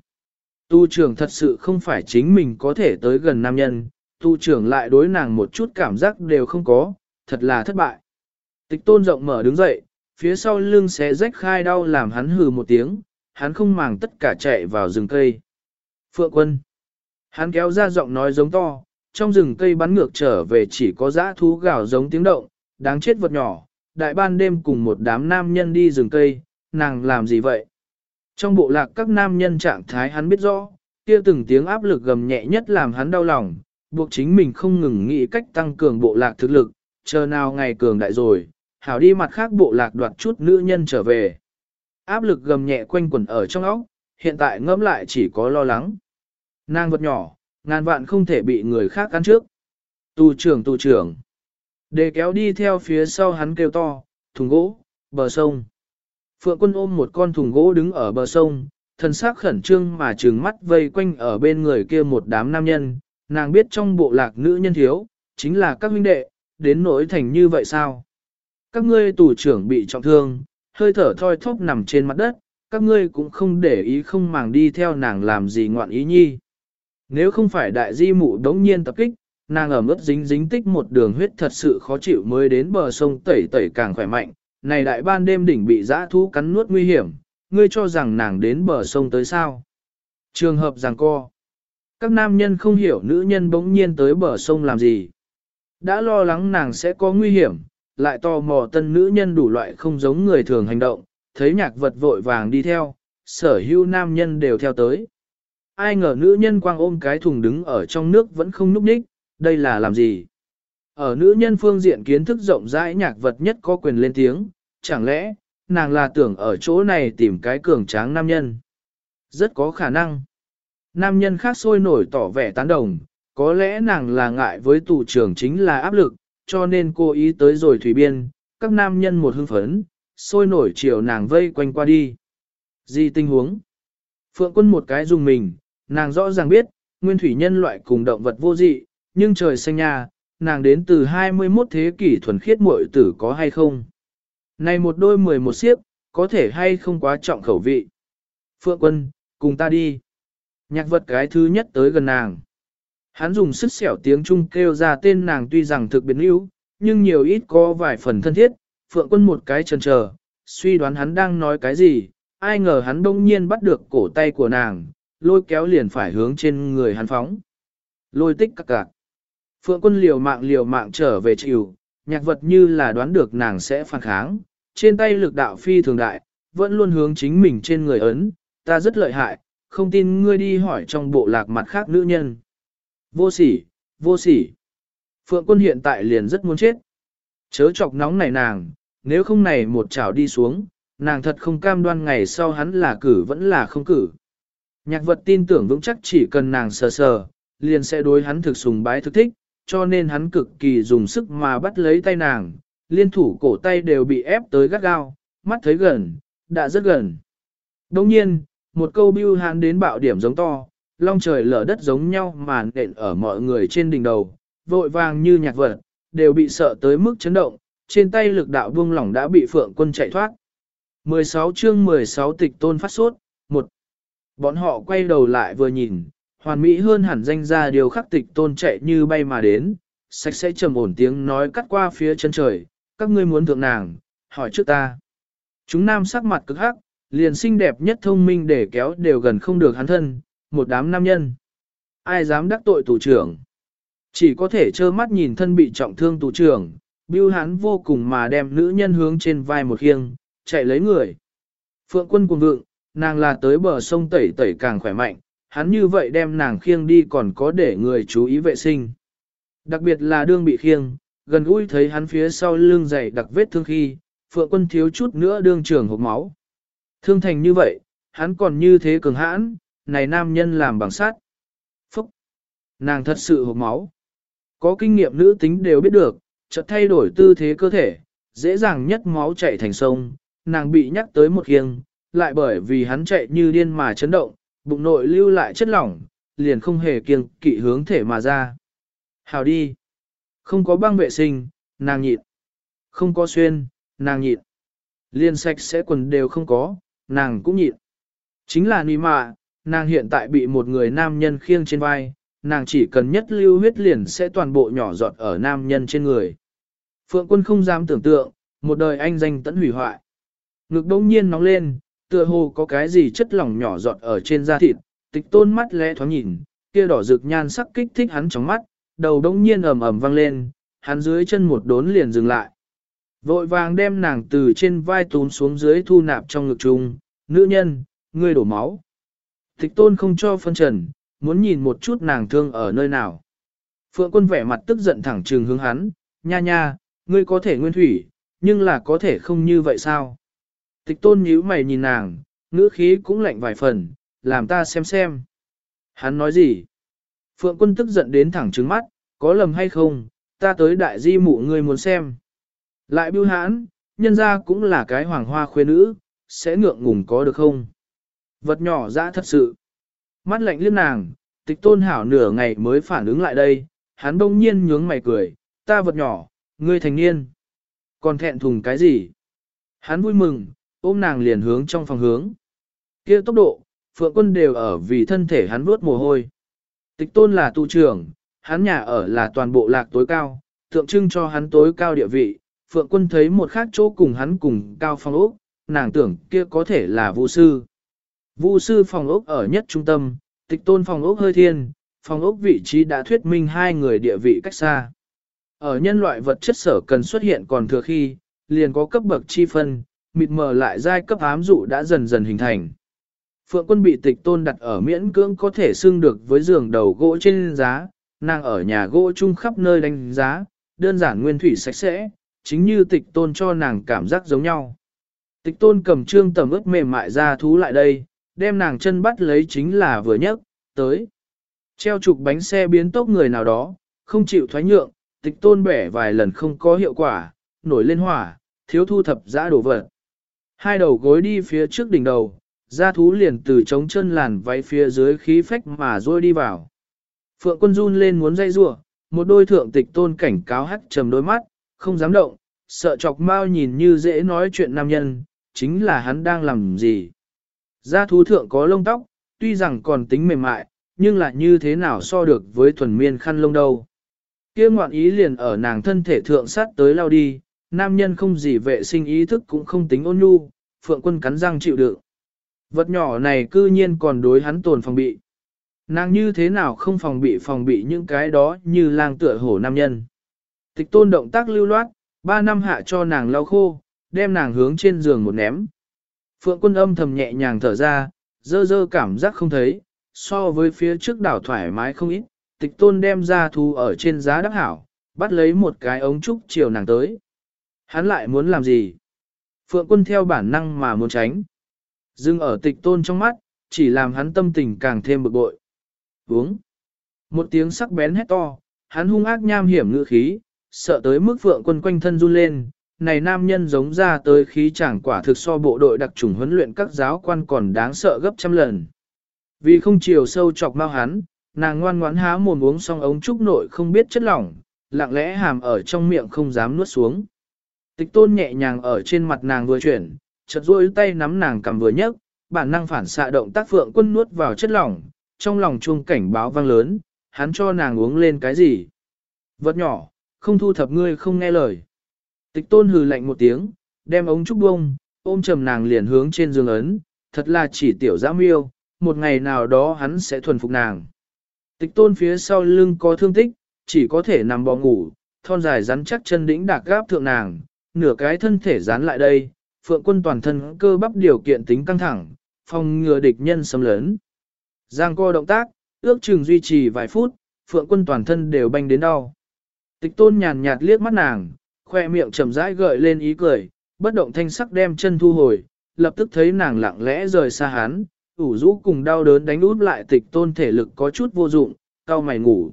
Tu trưởng thật sự không phải chính mình có thể tới gần nam nhân, tu trưởng lại đối nàng một chút cảm giác đều không có, thật là thất bại. Tịch tôn rộng mở đứng dậy, phía sau lưng xé rách khai đau làm hắn hừ một tiếng, hắn không màng tất cả chạy vào rừng cây. Phượng quân. Hắn kéo ra giọng nói giống to, trong rừng cây bắn ngược trở về chỉ có dã thú gào giống tiếng động, đáng chết vật nhỏ, đại ban đêm cùng một đám nam nhân đi rừng cây, nàng làm gì vậy? Trong bộ lạc các nam nhân trạng thái hắn biết rõ, kia từng tiếng áp lực gầm nhẹ nhất làm hắn đau lòng, buộc chính mình không ngừng nghĩ cách tăng cường bộ lạc thực lực, chờ nào ngày cường đại rồi, hảo đi mặt khác bộ lạc đoạt chút nữ nhân trở về. Áp lực gầm nhẹ quanh quẩn ở trong óc, hiện tại ngẫm lại chỉ có lo lắng. Nàng vật nhỏ, ngàn vạn không thể bị người khác ăn trước. Tù trưởng tù trưởng. Để kéo đi theo phía sau hắn kêu to, thùng gỗ, bờ sông. Phượng quân ôm một con thùng gỗ đứng ở bờ sông, thân xác khẩn trương mà trừng mắt vây quanh ở bên người kia một đám nam nhân, nàng biết trong bộ lạc nữ nhân thiếu, chính là các huynh đệ, đến nỗi thành như vậy sao? Các ngươi tù trưởng bị trọng thương, hơi thở thoi thóp nằm trên mặt đất, các ngươi cũng không để ý không màng đi theo nàng làm gì ngoạn ý nhi. Nếu không phải đại di mụ đống nhiên tập kích, nàng ở mức dính dính tích một đường huyết thật sự khó chịu mới đến bờ sông tẩy tẩy càng khỏe mạnh, này đại ban đêm đỉnh bị dã thú cắn nuốt nguy hiểm, ngươi cho rằng nàng đến bờ sông tới sao. Trường hợp rằng co. Các nam nhân không hiểu nữ nhân bỗng nhiên tới bờ sông làm gì. Đã lo lắng nàng sẽ có nguy hiểm, lại tò mò tân nữ nhân đủ loại không giống người thường hành động, thấy nhạc vật vội vàng đi theo, sở hữu nam nhân đều theo tới. Ai ngờ nữ nhân quang ôm cái thùng đứng ở trong nước vẫn không núp ních, đây là làm gì? Ở nữ nhân phương diện kiến thức rộng rãi nhạc vật nhất có quyền lên tiếng, chẳng lẽ, nàng là tưởng ở chỗ này tìm cái cường tráng nam nhân? Rất có khả năng. Nam nhân khác sôi nổi tỏ vẻ tán đồng, có lẽ nàng là ngại với tù trưởng chính là áp lực, cho nên cô ý tới rồi thủy biên, các nam nhân một hưng phấn, sôi nổi chiều nàng vây quanh qua đi. Gì tình huống? Phượng quân một cái dùng mình, nàng rõ ràng biết, nguyên thủy nhân loại cùng động vật vô dị, nhưng trời xanh nhà, nàng đến từ 21 thế kỷ thuần khiết muội tử có hay không? Này một đôi mười một siếp, có thể hay không quá trọng khẩu vị? Phượng quân, cùng ta đi. Nhạc vật cái thứ nhất tới gần nàng. Hắn dùng sức xẻo tiếng Trung kêu ra tên nàng tuy rằng thực biến yếu, nhưng nhiều ít có vài phần thân thiết, phượng quân một cái chần chờ, suy đoán hắn đang nói cái gì, ai ngờ hắn đông nhiên bắt được cổ tay của nàng, lôi kéo liền phải hướng trên người hắn phóng. Lôi tích cặc cặc. Phượng quân liều mạng liều mạng trở về chịu, nhạc vật như là đoán được nàng sẽ phản kháng, trên tay lực đạo phi thường đại, vẫn luôn hướng chính mình trên người ấn, ta rất lợi hại, không tin ngươi đi hỏi trong bộ lạc mặt khác nữ nhân. Vô sỉ, vô sỉ. Phượng quân hiện tại liền rất muốn chết. Chớ chọc nóng này nàng, nếu không này một chảo đi xuống, nàng thật không cam đoan ngày sau hắn là cử vẫn là không cử. Nhạc vật tin tưởng vững chắc chỉ cần nàng sờ sờ, liền sẽ đối hắn thực sùng bái thực thích, cho nên hắn cực kỳ dùng sức mà bắt lấy tay nàng, liên thủ cổ tay đều bị ép tới gắt gao, mắt thấy gần, đã rất gần. Đồng nhiên, một câu bưu hắn đến bạo điểm giống to, long trời lở đất giống nhau mà nện ở mọi người trên đỉnh đầu, vội vàng như nhạc vật, đều bị sợ tới mức chấn động, trên tay lực đạo buông lỏng đã bị phượng quân chạy thoát. 16 chương 16 tịch tôn phát sốt, một Bọn họ quay đầu lại vừa nhìn, hoàn mỹ hơn hẳn danh ra điều khắc tịch tôn chạy như bay mà đến, sạch sẽ trầm ổn tiếng nói cắt qua phía chân trời, các ngươi muốn thượng nàng, hỏi trước ta. Chúng nam sắc mặt cực hắc, liền xinh đẹp nhất thông minh để kéo đều gần không được hắn thân, một đám nam nhân. Ai dám đắc tội tù trưởng? Chỉ có thể trơ mắt nhìn thân bị trọng thương tù trưởng, bưu hắn vô cùng mà đem nữ nhân hướng trên vai một khiêng, chạy lấy người. Phượng quân cùng vượng, nàng là tới bờ sông tẩy tẩy càng khỏe mạnh, hắn như vậy đem nàng khiêng đi còn có để người chú ý vệ sinh. Đặc biệt là đương bị khiêng, gần gũi thấy hắn phía sau lưng dày đặc vết thương khi, phượng quân thiếu chút nữa đương trường hộp máu. Thương thành như vậy, hắn còn như thế cường hãn, này nam nhân làm bằng sát. Phúc! Nàng thật sự hộp máu. Có kinh nghiệm nữ tính đều biết được, chợt thay đổi tư thế cơ thể, dễ dàng nhất máu chạy thành sông, nàng bị nhắc tới một khiêng, lại bởi vì hắn chạy như điên mà chấn động, bụng nội lưu lại chất lỏng, liền không hề kiêng kỵ hướng thể mà ra. Hào đi! Không có băng vệ sinh, nàng nhịn. Không có xuyên, nàng nhịn. Liên sạch sẽ quần đều không có, nàng cũng nhịn. Chính là nì mạ, nàng hiện tại bị một người nam nhân khiêng trên vai, nàng chỉ cần nhất lưu huyết liền sẽ toàn bộ nhỏ giọt ở nam nhân trên người. Phượng quân không dám tưởng tượng, một đời anh danh tẫn hủy hoại. Ngực đông nhiên nóng lên, tựa hồ có cái gì chất lỏng nhỏ giọt ở trên da thịt, tịch tôn mắt lẽ thoáng nhìn, kia đỏ rực nhan sắc kích thích hắn trong mắt, đầu đông nhiên ầm ầm vang lên, hắn dưới chân một đốn liền dừng lại. Vội vàng đem nàng từ trên vai tún xuống dưới thu nạp trong ngực chung, nữ nhân, ngươi đổ máu. Tịch tôn không cho phân trần, muốn nhìn một chút nàng thương ở nơi nào. Phượng quân vẻ mặt tức giận thẳng trừng hướng hắn, nha nha, ngươi có thể nguyên thủy, nhưng là có thể không như vậy sao? Tịch tôn nhíu mày nhìn nàng, ngữ khí cũng lạnh vài phần, làm ta xem xem. Hắn nói gì? Phượng quân tức giận đến thẳng trứng mắt, có lầm hay không, ta tới đại di mụ ngươi muốn xem. Lại bưu hãn, nhân ra cũng là cái hoàng hoa khuê nữ, sẽ ngượng ngùng có được không? Vật nhỏ dã thật sự. Mắt lạnh liếc nàng, tịch tôn hảo nửa ngày mới phản ứng lại đây, hắn bỗng nhiên nhướng mày cười, ta vật nhỏ, ngươi thành niên. Còn thẹn thùng cái gì? Hắn vui mừng, ôm nàng liền hướng trong phòng hướng. kia tốc độ, phượng quân đều ở vì thân thể hắn vuốt mồ hôi. Tịch tôn là tu trưởng, hắn nhà ở là toàn bộ lạc tối cao, tượng trưng cho hắn tối cao địa vị. Phượng quân thấy một khác chỗ cùng hắn cùng cao phòng ốc, nàng tưởng kia có thể là vu sư. Vu sư phòng ốc ở nhất trung tâm, tịch tôn phòng ốc hơi thiên, phòng ốc vị trí đã thuyết minh hai người địa vị cách xa. Ở nhân loại vật chất sở cần xuất hiện còn thừa khi, liền có cấp bậc chi phân, mịt mờ lại giai cấp ám dụ đã dần dần hình thành. Phượng quân bị tịch tôn đặt ở miễn cưỡng có thể xưng được với giường đầu gỗ trên giá, nàng ở nhà gỗ chung khắp nơi đánh giá, đơn giản nguyên thủy sạch sẽ, chính như tịch tôn cho nàng cảm giác giống nhau. Tịch tôn cầm trương tầm ướt mềm mại ra thú lại đây, đem nàng chân bắt lấy chính là vừa nhấc, tới. Treo trục bánh xe biến tốc người nào đó, không chịu thoái nhượng, tịch tôn bẻ vài lần không có hiệu quả, nổi lên hỏa, thiếu thu thập giã đổ vật. Hai đầu gối đi phía trước đỉnh đầu, ra thú liền từ trống chân làn váy phía dưới khí phách mà rôi đi vào. Phượng quân run lên muốn dây rủa một đôi thượng tịch tôn cảnh cáo hắt trầm đôi mắt, không dám động, sợ chọc mau nhìn như dễ nói chuyện nam nhân, chính là hắn đang làm gì. Gia thú thượng có lông tóc, tuy rằng còn tính mềm mại, nhưng lại như thế nào so được với thuần miên khăn lông đâu. Kia ngoạn ý liền ở nàng thân thể thượng sát tới lao đi, nam nhân không gì vệ sinh ý thức cũng không tính ôn nhu, phượng quân cắn răng chịu đựng. Vật nhỏ này cư nhiên còn đối hắn tồn phòng bị. Nàng như thế nào không phòng bị phòng bị những cái đó như lang tựa hổ nam nhân. Tịch tôn động tác lưu loát, ba năm hạ cho nàng lau khô, đem nàng hướng trên giường một ném. Phượng quân âm thầm nhẹ nhàng thở ra, dơ dơ cảm giác không thấy, so với phía trước đảo thoải mái không ít, tịch tôn đem ra thu ở trên giá đắc hảo, bắt lấy một cái ống trúc chiều nàng tới. Hắn lại muốn làm gì? Phượng quân theo bản năng mà muốn tránh. Dưng ở tịch tôn trong mắt, chỉ làm hắn tâm tình càng thêm bực bội. Uống. Một tiếng sắc bén hét to, hắn hung ác nham hiểm ngữ khí, sợ tới mức phượng quân quanh thân run lên. Này nam nhân giống ra tới khí chẳng quả thực so bộ đội đặc trùng huấn luyện các giáo quan còn đáng sợ gấp trăm lần. Vì không chiều sâu chọc mau hắn, nàng ngoan ngoãn há mồm uống xong ống trúc nội không biết chất lỏng, lặng lẽ hàm ở trong miệng không dám nuốt xuống. Tịch tôn nhẹ nhàng ở trên mặt nàng vừa chuyển, chợt duỗi tay nắm nàng cầm vừa nhấc, bản năng phản xạ động tác phượng quân nuốt vào chất lỏng, trong lòng chuông cảnh báo vang lớn, hắn cho nàng uống lên cái gì. Vật nhỏ, không thu thập ngươi không nghe lời. Tịch tôn hừ lạnh một tiếng, đem ống trúc bông, ôm trầm nàng liền hướng trên giường ấn, thật là chỉ tiểu giã miêu, một ngày nào đó hắn sẽ thuần phục nàng. Tịch tôn phía sau lưng có thương tích, chỉ có thể nằm bò ngủ, thon dài rắn chắc chân đĩnh đạc gáp thượng nàng, nửa cái thân thể dán lại đây, phượng quân toàn thân cơ bắp điều kiện tính căng thẳng, phòng ngừa địch nhân xâm lớn. Giang co động tác, ước chừng duy trì vài phút, phượng quân toàn thân đều banh đến đau. Tịch tôn nhàn nhạt liếc mắt nàng, khoe miệng chậm rãi gợi lên ý cười, bất động thanh sắc đem chân thu hồi, lập tức thấy nàng lặng lẽ rời xa hắn, ủ rũ cùng đau đớn đánh út lại tịch tôn thể lực có chút vô dụng, cao mày ngủ.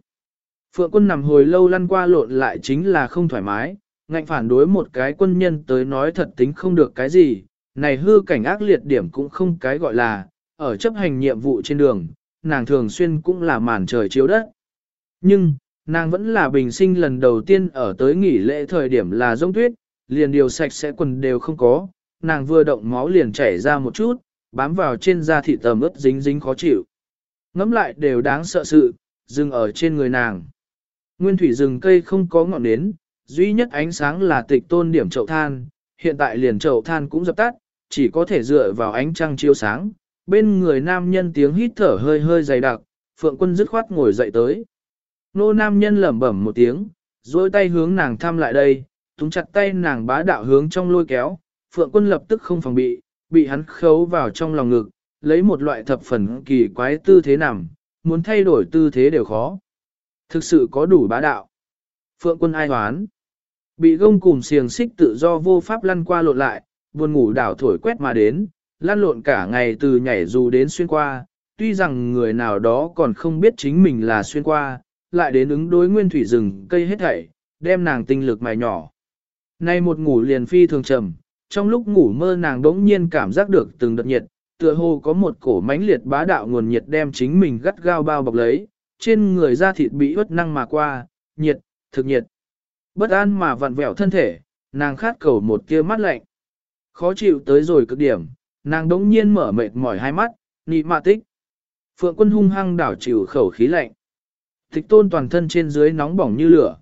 Phượng quân nằm hồi lâu lăn qua lộn lại chính là không thoải mái, ngạnh phản đối một cái quân nhân tới nói thật tính không được cái gì, này hư cảnh ác liệt điểm cũng không cái gọi là, ở chấp hành nhiệm vụ trên đường, nàng thường xuyên cũng là màn trời chiếu đất. Nhưng, nàng vẫn là bình sinh lần đầu tiên ở tới nghỉ lễ thời điểm là giống tuyết, liền điều sạch sẽ quần đều không có, nàng vừa động máu liền chảy ra một chút, bám vào trên da thịt tầm ướt dính dính khó chịu. Ngắm lại đều đáng sợ sự, dừng ở trên người nàng. Nguyên thủy rừng cây không có ngọn nến, duy nhất ánh sáng là tịch tôn điểm chậu than, hiện tại liền chậu than cũng dập tắt, chỉ có thể dựa vào ánh trăng chiếu sáng. Bên người nam nhân tiếng hít thở hơi hơi dày đặc, phượng quân dứt khoát ngồi dậy tới. Nô nam nhân lẩm bẩm một tiếng, duỗi tay hướng nàng thăm lại đây, túng chặt tay nàng bá đạo hướng trong lôi kéo, phượng quân lập tức không phòng bị, bị hắn khấu vào trong lòng ngực, lấy một loại thập phần kỳ quái tư thế nằm, muốn thay đổi tư thế đều khó. Thực sự có đủ bá đạo. Phượng quân ai hoán. Bị gông cùng xiềng xích tự do vô pháp lăn qua lộn lại, buồn ngủ đảo thổi quét mà đến, lăn lộn cả ngày từ nhảy dù đến xuyên qua, tuy rằng người nào đó còn không biết chính mình là xuyên qua, lại đến ứng đối nguyên thủy rừng cây hết thảy, đem nàng tinh lực mài nhỏ. Nay một ngủ liền phi thường trầm, trong lúc ngủ mơ nàng đỗng nhiên cảm giác được từng đợt nhiệt, tựa hồ có một cổ mãnh liệt bá đạo nguồn nhiệt đem chính mình gắt gao bao bọc lấy, trên người da thịt bị ướt năng mà qua, nhiệt, thực nhiệt. Bất an mà vặn vẹo thân thể, nàng khát cầu một tia mắt lạnh. Khó chịu tới rồi cực điểm, nàng đống nhiên mở mệt mỏi hai mắt, nị mạ tích. Phượng quân hung hăng đảo chịu khẩu khí lạnh. Thích tôn toàn thân trên dưới nóng bỏng như lửa.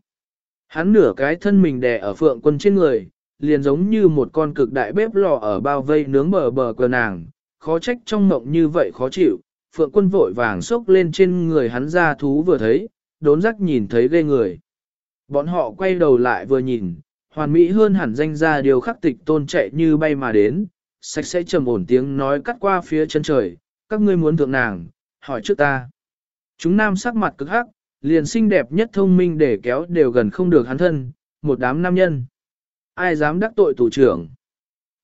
Hắn nửa cái thân mình đè ở phượng quân trên người, liền giống như một con cực đại bếp lò ở bao vây nướng bờ bờ cờ nàng, khó trách trong mộng như vậy khó chịu. Phượng quân vội vàng xốc lên trên người hắn ra thú vừa thấy, đốn rắc nhìn thấy ghê người. Bọn họ quay đầu lại vừa nhìn, hoàn mỹ hơn hẳn danh ra điều khắc tịch tôn chạy như bay mà đến, sạch sẽ trầm ổn tiếng nói cắt qua phía chân trời, các ngươi muốn thượng nàng, hỏi trước ta. Chúng nam sắc mặt cực hắc, liền xinh đẹp nhất thông minh để kéo đều gần không được hắn thân, một đám nam nhân. Ai dám đắc tội tù trưởng?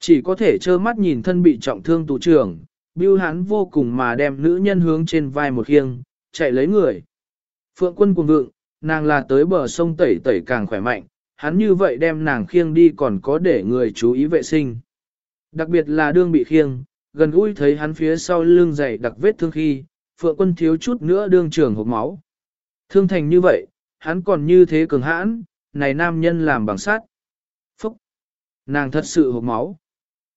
Chỉ có thể trơ mắt nhìn thân bị trọng thương tù trưởng, bưu hắn vô cùng mà đem nữ nhân hướng trên vai một khiêng, chạy lấy người. Phượng quân cùng vượng, nàng là tới bờ sông tẩy tẩy càng khỏe mạnh, hắn như vậy đem nàng khiêng đi còn có để người chú ý vệ sinh. Đặc biệt là đương bị khiêng, gần gũi thấy hắn phía sau lưng dày đặc vết thương khi, phượng quân thiếu chút nữa đương trường hộp máu. Thương thành như vậy, hắn còn như thế cường hãn, này nam nhân làm bằng sát. Phúc! Nàng thật sự hộp máu.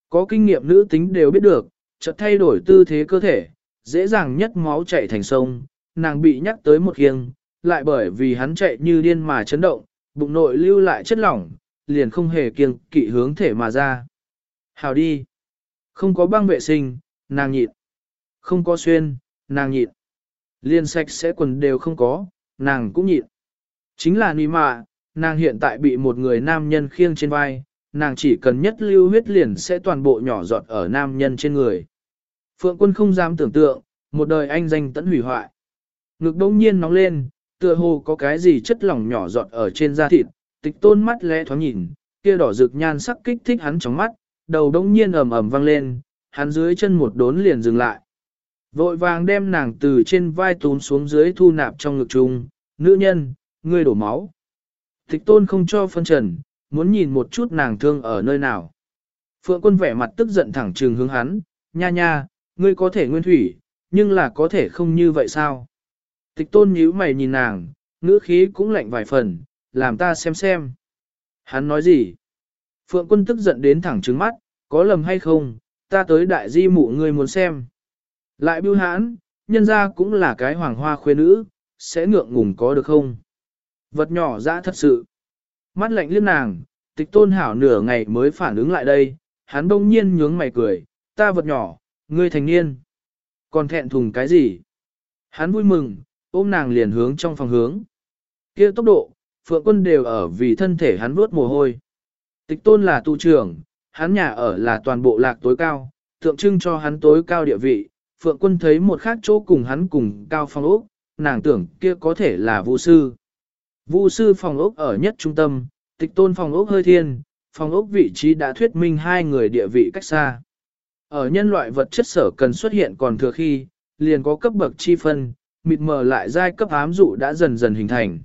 Có kinh nghiệm nữ tính đều biết được, chợt thay đổi tư thế cơ thể, dễ dàng nhất máu chảy thành sông, nàng bị nhắc tới một khiêng, lại bởi vì hắn chạy như điên mà chấn động, bụng nội lưu lại chất lỏng, liền không hề kiêng kỵ hướng thể mà ra. Hào đi! Không có băng vệ sinh, nàng nhịn. Không có xuyên, nàng nhịn. Liên sạch sẽ quần đều không có, nàng cũng nhịn. Chính là nì mạ, nàng hiện tại bị một người nam nhân khiêng trên vai, nàng chỉ cần nhất lưu huyết liền sẽ toàn bộ nhỏ giọt ở nam nhân trên người. Phượng quân không dám tưởng tượng, một đời anh danh tẫn hủy hoại. Ngực đông nhiên nóng lên, tựa hồ có cái gì chất lỏng nhỏ giọt ở trên da thịt, tịch tôn mắt lẽ thoáng nhìn, kia đỏ rực nhan sắc kích thích hắn trong mắt, đầu đông nhiên ầm ầm vang lên, hắn dưới chân một đốn liền dừng lại. Vội vàng đem nàng từ trên vai tún xuống dưới thu nạp trong ngực chung, nữ nhân, ngươi đổ máu. Tịch tôn không cho phân trần, muốn nhìn một chút nàng thương ở nơi nào. Phượng quân vẻ mặt tức giận thẳng trừng hướng hắn, nha nha, ngươi có thể nguyên thủy, nhưng là có thể không như vậy sao? Tịch tôn nhíu mày nhìn nàng, ngữ khí cũng lạnh vài phần, làm ta xem xem. Hắn nói gì? Phượng quân tức giận đến thẳng trứng mắt, có lầm hay không, ta tới đại di mụ ngươi muốn xem. Lại bưu hãn, nhân ra cũng là cái hoàng hoa khuê nữ, sẽ ngượng ngùng có được không? Vật nhỏ dã thật sự. Mắt lạnh liếc nàng, tịch tôn hảo nửa ngày mới phản ứng lại đây, hắn đông nhiên nhướng mày cười, ta vật nhỏ, ngươi thành niên. Còn thẹn thùng cái gì? Hắn vui mừng, ôm nàng liền hướng trong phòng hướng. kia tốc độ, phượng quân đều ở vì thân thể hắn vuốt mồ hôi. Tịch tôn là tu trưởng, hắn nhà ở là toàn bộ lạc tối cao, tượng trưng cho hắn tối cao địa vị. Phượng quân thấy một khác chỗ cùng hắn cùng cao phong ốc, nàng tưởng kia có thể là vu sư. Vu sư phòng ốc ở nhất trung tâm, tịch tôn phòng ốc hơi thiên, phòng ốc vị trí đã thuyết minh hai người địa vị cách xa. Ở nhân loại vật chất sở cần xuất hiện còn thừa khi, liền có cấp bậc chi phân, mịt mờ lại giai cấp ám dụ đã dần dần hình thành.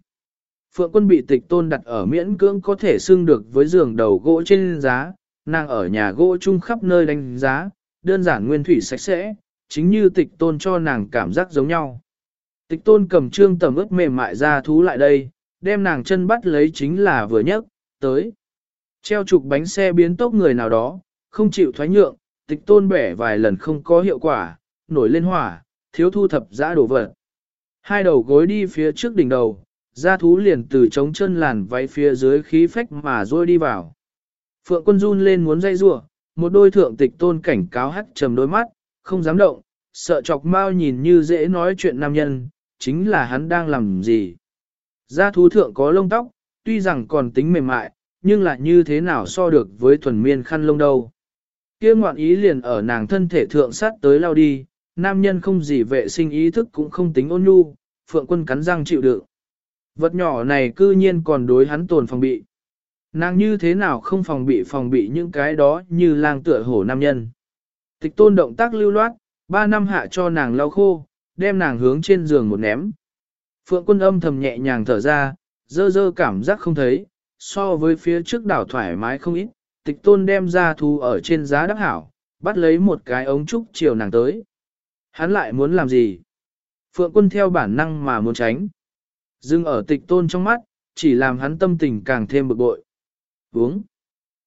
Phượng quân bị tịch tôn đặt ở miễn cưỡng có thể xưng được với giường đầu gỗ trên giá, nàng ở nhà gỗ chung khắp nơi đánh giá, đơn giản nguyên thủy sạch sẽ, chính như tịch tôn cho nàng cảm giác giống nhau. Tịch tôn cầm trương tầm ướt mềm mại ra thú lại đây, đem nàng chân bắt lấy chính là vừa nhấc, tới. Treo trục bánh xe biến tốc người nào đó, không chịu thoái nhượng, tịch tôn bẻ vài lần không có hiệu quả, nổi lên hỏa, thiếu thu thập giã đổ vật. Hai đầu gối đi phía trước đỉnh đầu, ra thú liền từ trống chân làn váy phía dưới khí phách mà rôi đi vào. Phượng quân run lên muốn dây rủa một đôi thượng tịch tôn cảnh cáo hắt trầm đôi mắt, không dám động, sợ chọc mau nhìn như dễ nói chuyện nam nhân, chính là hắn đang làm gì. Gia thú thượng có lông tóc, tuy rằng còn tính mềm mại, nhưng lại như thế nào so được với thuần miên khăn lông đâu. Kia ngoạn ý liền ở nàng thân thể thượng sát tới lao đi, nam nhân không gì vệ sinh ý thức cũng không tính ôn nhu, phượng quân cắn răng chịu đựng. Vật nhỏ này cư nhiên còn đối hắn tồn phòng bị. Nàng như thế nào không phòng bị phòng bị những cái đó như lang tựa hổ nam nhân. Tịch tôn động tác lưu loát, ba năm hạ cho nàng lau khô, đem nàng hướng trên giường một ném. Phượng quân âm thầm nhẹ nhàng thở ra, dơ dơ cảm giác không thấy, so với phía trước đảo thoải mái không ít, tịch tôn đem ra thu ở trên giá đắc hảo, bắt lấy một cái ống trúc chiều nàng tới. Hắn lại muốn làm gì? Phượng quân theo bản năng mà muốn tránh. Dưng ở tịch tôn trong mắt, chỉ làm hắn tâm tình càng thêm bực bội. Uống.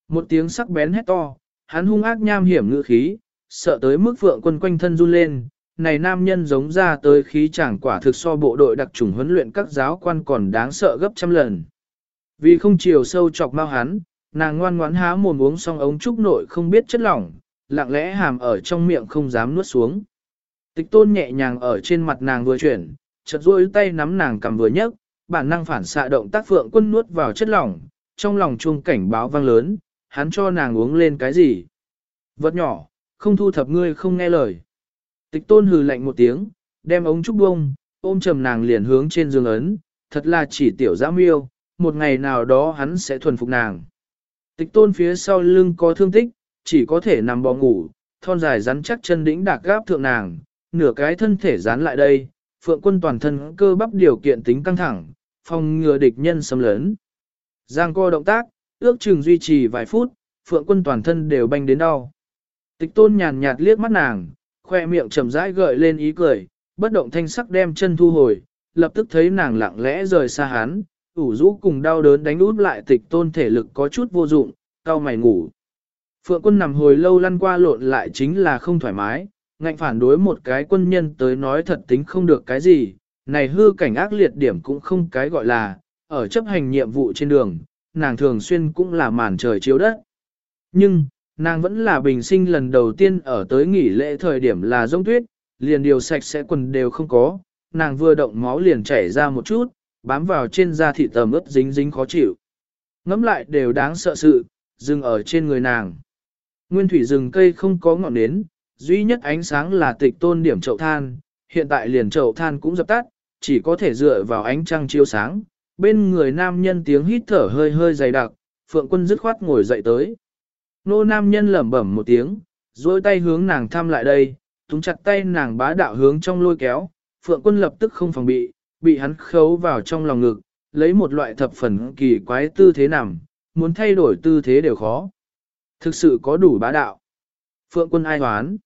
Một tiếng sắc bén hét to, hắn hung ác nham hiểm ngữ khí, sợ tới mức phượng quân quanh thân run lên. Này nam nhân giống ra tới khí chẳng quả thực so bộ đội đặc trùng huấn luyện các giáo quan còn đáng sợ gấp trăm lần. Vì không chiều sâu chọc mau hắn, nàng ngoan ngoãn há mồm uống xong ống trúc nội không biết chất lỏng, lặng lẽ hàm ở trong miệng không dám nuốt xuống. Tịch tôn nhẹ nhàng ở trên mặt nàng vừa chuyển, chợt duỗi tay nắm nàng cầm vừa nhấc, bản năng phản xạ động tác phượng quân nuốt vào chất lỏng, trong lòng chuông cảnh báo vang lớn, hắn cho nàng uống lên cái gì. Vật nhỏ, không thu thập ngươi không nghe lời. Tịch tôn hừ lạnh một tiếng, đem ống trúc bông, ôm trầm nàng liền hướng trên giường ấn, thật là chỉ tiểu giã miêu, một ngày nào đó hắn sẽ thuần phục nàng. Tịch tôn phía sau lưng có thương tích, chỉ có thể nằm bò ngủ, thon dài rắn chắc chân đĩnh đạc gáp thượng nàng, nửa cái thân thể dán lại đây, phượng quân toàn thân cơ bắp điều kiện tính căng thẳng, phòng ngừa địch nhân xâm lớn. Giang co động tác, ước chừng duy trì vài phút, phượng quân toàn thân đều banh đến đau. Tịch tôn nhàn nhạt liếc mắt nàng, khoe miệng chậm rãi gợi lên ý cười, bất động thanh sắc đem chân thu hồi, lập tức thấy nàng lặng lẽ rời xa hắn, ủ rũ cùng đau đớn đánh út lại tịch tôn thể lực có chút vô dụng, cao mày ngủ. Phượng quân nằm hồi lâu lăn qua lộn lại chính là không thoải mái, ngạnh phản đối một cái quân nhân tới nói thật tính không được cái gì, này hư cảnh ác liệt điểm cũng không cái gọi là, ở chấp hành nhiệm vụ trên đường, nàng thường xuyên cũng là màn trời chiếu đất. Nhưng, nàng vẫn là bình sinh lần đầu tiên ở tới nghỉ lễ thời điểm là rông tuyết, liền điều sạch sẽ quần đều không có, nàng vừa động máu liền chảy ra một chút, bám vào trên da thị tầm ướt dính dính khó chịu. Ngắm lại đều đáng sợ sự, dừng ở trên người nàng. Nguyên thủy rừng cây không có ngọn nến, duy nhất ánh sáng là tịch tôn điểm chậu than, hiện tại liền chậu than cũng dập tắt, chỉ có thể dựa vào ánh trăng chiếu sáng. Bên người nam nhân tiếng hít thở hơi hơi dày đặc, phượng quân dứt khoát ngồi dậy tới. Nô nam nhân lẩm bẩm một tiếng, dôi tay hướng nàng thăm lại đây, túng chặt tay nàng bá đạo hướng trong lôi kéo, phượng quân lập tức không phòng bị, bị hắn khấu vào trong lòng ngực, lấy một loại thập phần kỳ quái tư thế nằm, muốn thay đổi tư thế đều khó. Thực sự có đủ bá đạo. Phượng quân ai hoán.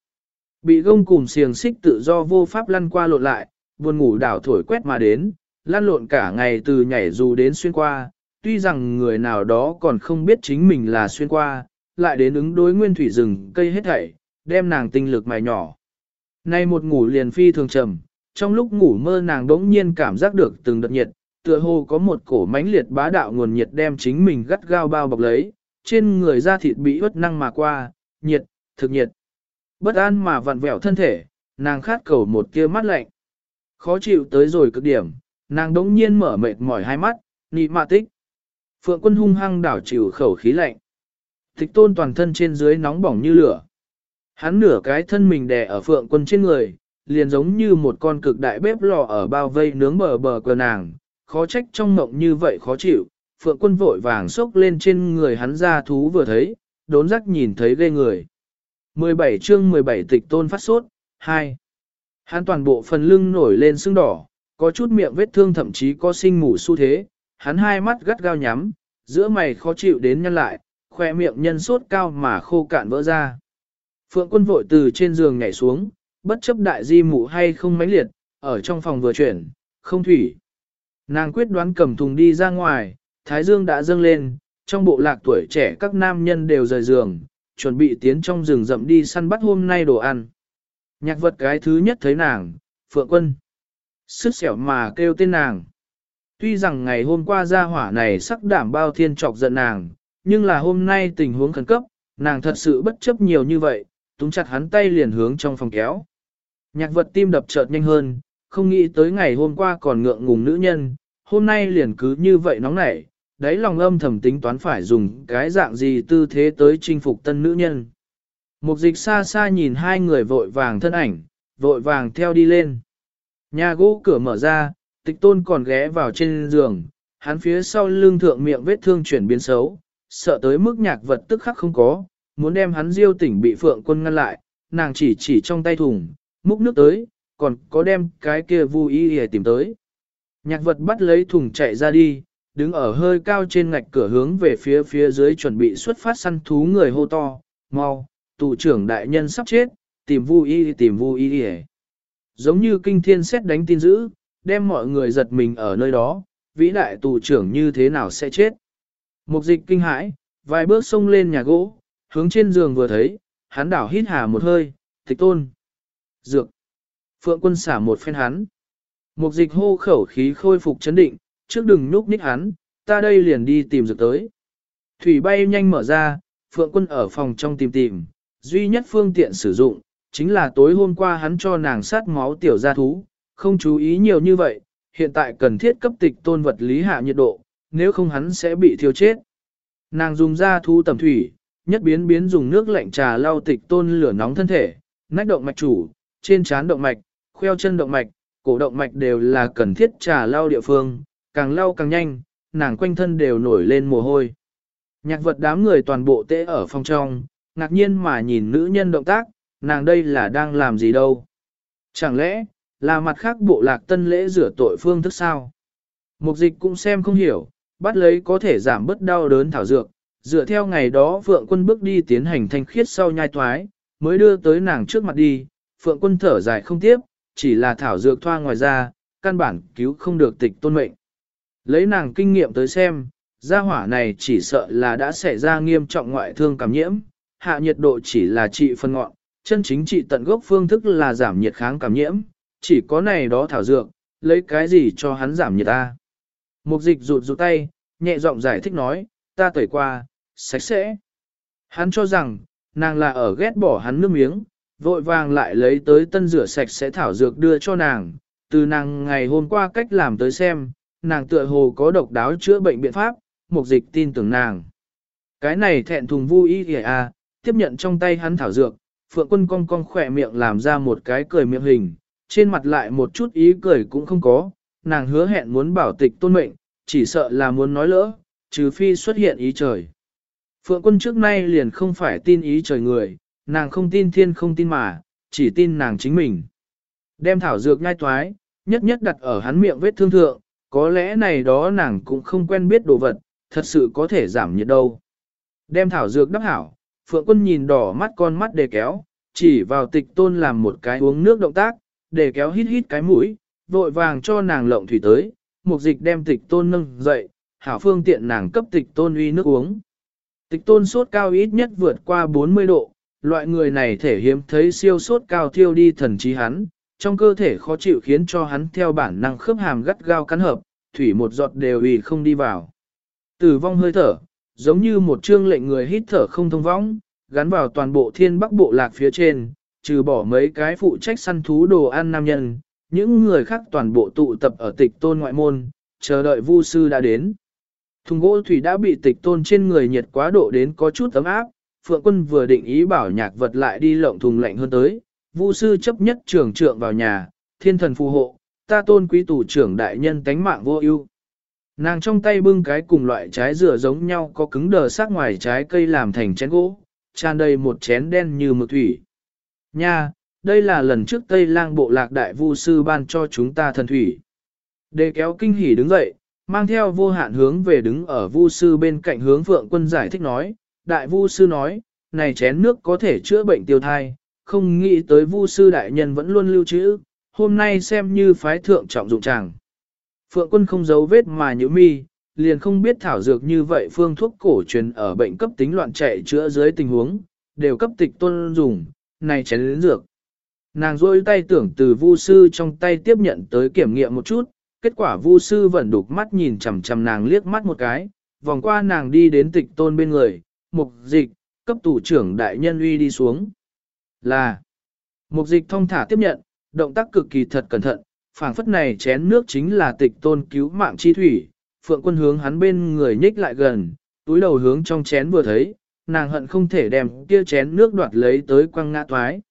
Bị gông cùm xiềng xích tự do vô pháp lăn qua lộn lại, buồn ngủ đảo thổi quét mà đến, lăn lộn cả ngày từ nhảy dù đến xuyên qua, tuy rằng người nào đó còn không biết chính mình là xuyên qua, lại đến ứng đối nguyên thủy rừng cây hết thảy, đem nàng tinh lực mài nhỏ. Nay một ngủ liền phi thường trầm, trong lúc ngủ mơ nàng đống nhiên cảm giác được từng đợt nhiệt, tựa hồ có một cổ mãnh liệt bá đạo nguồn nhiệt đem chính mình gắt gao bao bọc lấy, trên người da thịt bị ướt năng mà qua, nhiệt, thực nhiệt. Bất an mà vặn vẹo thân thể, nàng khát cầu một kia mắt lạnh. Khó chịu tới rồi cực điểm, nàng đống nhiên mở mệt mỏi hai mắt, nị mạ tích. Phượng quân hung hăng đảo chịu khẩu khí lạnh. Thích tôn toàn thân trên dưới nóng bỏng như lửa. Hắn nửa cái thân mình đè ở phượng quân trên người, liền giống như một con cực đại bếp lò ở bao vây nướng bờ bờ cờ nàng, khó trách trong mộng như vậy khó chịu. Phượng quân vội vàng xốc lên trên người hắn ra thú vừa thấy, đốn rắc nhìn thấy ghê người. 17 chương 17 tịch tôn phát sốt, 2. Hắn toàn bộ phần lưng nổi lên sưng đỏ, có chút miệng vết thương thậm chí có sinh mủ xu thế, hắn hai mắt gắt gao nhắm, giữa mày khó chịu đến nhân lại, khoe miệng nhân sốt cao mà khô cạn vỡ ra. Phượng quân vội từ trên giường nhảy xuống, bất chấp đại di mụ hay không mãnh liệt, ở trong phòng vừa chuyển, không thủy. Nàng quyết đoán cầm thùng đi ra ngoài, thái dương đã dâng lên, trong bộ lạc tuổi trẻ các nam nhân đều rời giường, chuẩn bị tiến trong rừng rậm đi săn bắt hôm nay đồ ăn. Nhạc vật cái thứ nhất thấy nàng, Phượng Quân. Sứt xẻo mà kêu tên nàng. Tuy rằng ngày hôm qua ra hỏa này sắc đảm bao thiên trọc giận nàng, nhưng là hôm nay tình huống khẩn cấp, nàng thật sự bất chấp nhiều như vậy, túng chặt hắn tay liền hướng trong phòng kéo. Nhạc vật tim đập chợt nhanh hơn, không nghĩ tới ngày hôm qua còn ngượng ngùng nữ nhân, hôm nay liền cứ như vậy nóng nảy, đáy lòng âm thầm tính toán phải dùng cái dạng gì tư thế tới chinh phục tân nữ nhân. Mục dịch xa xa nhìn hai người vội vàng thân ảnh, vội vàng theo đi lên. Nhà gỗ cửa mở ra, tịch tôn còn ghé vào trên giường, hắn phía sau lưng thượng miệng vết thương chuyển biến xấu, sợ tới mức nhạc vật tức khắc không có, muốn đem hắn diêu tỉnh bị phượng quân ngăn lại, nàng chỉ chỉ trong tay thùng, múc nước tới, còn có đem cái kia vui y để tìm tới. Nhạc vật bắt lấy thùng chạy ra đi, đứng ở hơi cao trên ngạch cửa hướng về phía phía dưới chuẩn bị xuất phát săn thú người hô to, mau, tù trưởng đại nhân sắp chết, tìm vui y tìm vui y Giống như kinh thiên xét đánh tin dữ, đem mọi người giật mình ở nơi đó, vĩ đại tù trưởng như thế nào sẽ chết. Mục dịch kinh hãi, vài bước xông lên nhà gỗ, hướng trên giường vừa thấy, hắn đảo hít hà một hơi, tịch tôn. Dược. Phượng quân xả một phen hắn. Mục dịch hô khẩu khí khôi phục chấn định, trước đừng núp ních hắn, ta đây liền đi tìm dược tới. Thủy bay nhanh mở ra, Phượng quân ở phòng trong tìm tìm, duy nhất phương tiện sử dụng, chính là tối hôm qua hắn cho nàng sát máu tiểu gia thú, không chú ý nhiều như vậy, hiện tại cần thiết cấp tịch tôn vật lý hạ nhiệt độ, nếu không hắn sẽ bị thiêu chết. Nàng dùng gia thú tầm thủy, nhất biến biến dùng nước lạnh trà lau tịch tôn lửa nóng thân thể, nách động mạch chủ, trên trán động mạch, khoeo chân động mạch, cổ động mạch đều là cần thiết trà lau địa phương, càng lau càng nhanh, nàng quanh thân đều nổi lên mồ hôi. Nhạc vật đám người toàn bộ tễ ở phòng trong, ngạc nhiên mà nhìn nữ nhân động tác, nàng đây là đang làm gì đâu. Chẳng lẽ, là mặt khác bộ lạc tân lễ rửa tội phương thức sao? Mục dịch cũng xem không hiểu, bắt lấy có thể giảm bớt đau đớn thảo dược, dựa theo ngày đó Phượng quân bước đi tiến hành thanh khiết sau nhai thoái, mới đưa tới nàng trước mặt đi, Phượng quân thở dài không tiếp, chỉ là thảo dược thoa ngoài ra, căn bản cứu không được tịch tôn mệnh. Lấy nàng kinh nghiệm tới xem, gia hỏa này chỉ sợ là đã xảy ra nghiêm trọng ngoại thương cảm nhiễm, hạ nhiệt độ chỉ là trị phân ngọn, chân chính trị tận gốc phương thức là giảm nhiệt kháng cảm nhiễm, chỉ có này đó thảo dược, lấy cái gì cho hắn giảm nhiệt ta. Mục dịch rụt rụt tay, nhẹ giọng giải thích nói, ta tẩy qua, sạch sẽ. Hắn cho rằng, nàng là ở ghét bỏ hắn nước miếng, vội vàng lại lấy tới tân rửa sạch sẽ thảo dược đưa cho nàng, từ nàng ngày hôm qua cách làm tới xem, nàng tựa hồ có độc đáo chữa bệnh biện pháp, mục dịch tin tưởng nàng. Cái này thẹn thùng vui ý à, tiếp nhận trong tay hắn thảo dược, phượng quân cong cong khỏe miệng làm ra một cái cười miệng hình, trên mặt lại một chút ý cười cũng không có, nàng hứa hẹn muốn bảo tịch tôn mệnh, chỉ sợ là muốn nói lỡ, trừ phi xuất hiện ý trời. Phượng quân trước nay liền không phải tin ý trời người, nàng không tin thiên không tin mà, chỉ tin nàng chính mình. Đem thảo dược nhai toái, nhất nhất đặt ở hắn miệng vết thương thượng, có lẽ này đó nàng cũng không quen biết đồ vật, thật sự có thể giảm nhiệt đâu. Đem thảo dược đắp hảo, Phượng quân nhìn đỏ mắt con mắt đề kéo, chỉ vào tịch tôn làm một cái uống nước động tác, để kéo hít hít cái mũi, vội vàng cho nàng lộng thủy tới, mục dịch đem tịch tôn nâng dậy, hảo phương tiện nàng cấp tịch tôn uy nước uống. Tịch tôn sốt cao ít nhất vượt qua 40 độ, loại người này thể hiếm thấy siêu sốt cao thiêu đi thần trí hắn, trong cơ thể khó chịu khiến cho hắn theo bản năng khớp hàm gắt gao cắn hợp, thủy một giọt đều ủy không đi vào. Tử vong hơi thở, giống như một chương lệnh người hít thở không thông võng, gắn vào toàn bộ thiên bắc bộ lạc phía trên, trừ bỏ mấy cái phụ trách săn thú đồ ăn nam nhân, những người khác toàn bộ tụ tập ở tịch tôn ngoại môn, chờ đợi vu sư đã đến. Thùng gỗ thủy đã bị tịch tôn trên người nhiệt quá độ đến có chút ấm áp, Phượng quân vừa định ý bảo nhạc vật lại đi lộng thùng lạnh hơn tới, vu sư chấp nhất trưởng trượng vào nhà, thiên thần phù hộ, ta tôn quý tù trưởng đại nhân tánh mạng vô ưu. Nàng trong tay bưng cái cùng loại trái dừa giống nhau có cứng đờ sắc ngoài trái cây làm thành chén gỗ, tràn đầy một chén đen như mực thủy. Nha, đây là lần trước Tây lang bộ lạc đại vu sư ban cho chúng ta thần thủy. Đề kéo kinh hỉ đứng dậy, mang theo vô hạn hướng về đứng ở vu sư bên cạnh hướng phượng quân giải thích nói, đại vu sư nói, này chén nước có thể chữa bệnh tiêu thai, không nghĩ tới vu sư đại nhân vẫn luôn lưu trữ, hôm nay xem như phái thượng trọng dụng chàng. Phượng quân không giấu vết mà nhữ mi, liền không biết thảo dược như vậy phương thuốc cổ truyền ở bệnh cấp tính loạn chạy chữa dưới tình huống, đều cấp tịch tôn dùng, này chén lĩnh dược. Nàng rôi tay tưởng từ vu sư trong tay tiếp nhận tới kiểm nghiệm một chút, kết quả vu sư vẫn đục mắt nhìn chằm chằm nàng liếc mắt một cái, vòng qua nàng đi đến tịch tôn bên người, mục dịch, cấp tủ trưởng đại nhân uy đi xuống. Là, mục dịch thông thả tiếp nhận, động tác cực kỳ thật cẩn thận, phảng phất này chén nước chính là tịch tôn cứu mạng chi thủy, phượng quân hướng hắn bên người nhích lại gần, túi đầu hướng trong chén vừa thấy, nàng hận không thể đem kia chén nước đoạt lấy tới quăng ngã toái.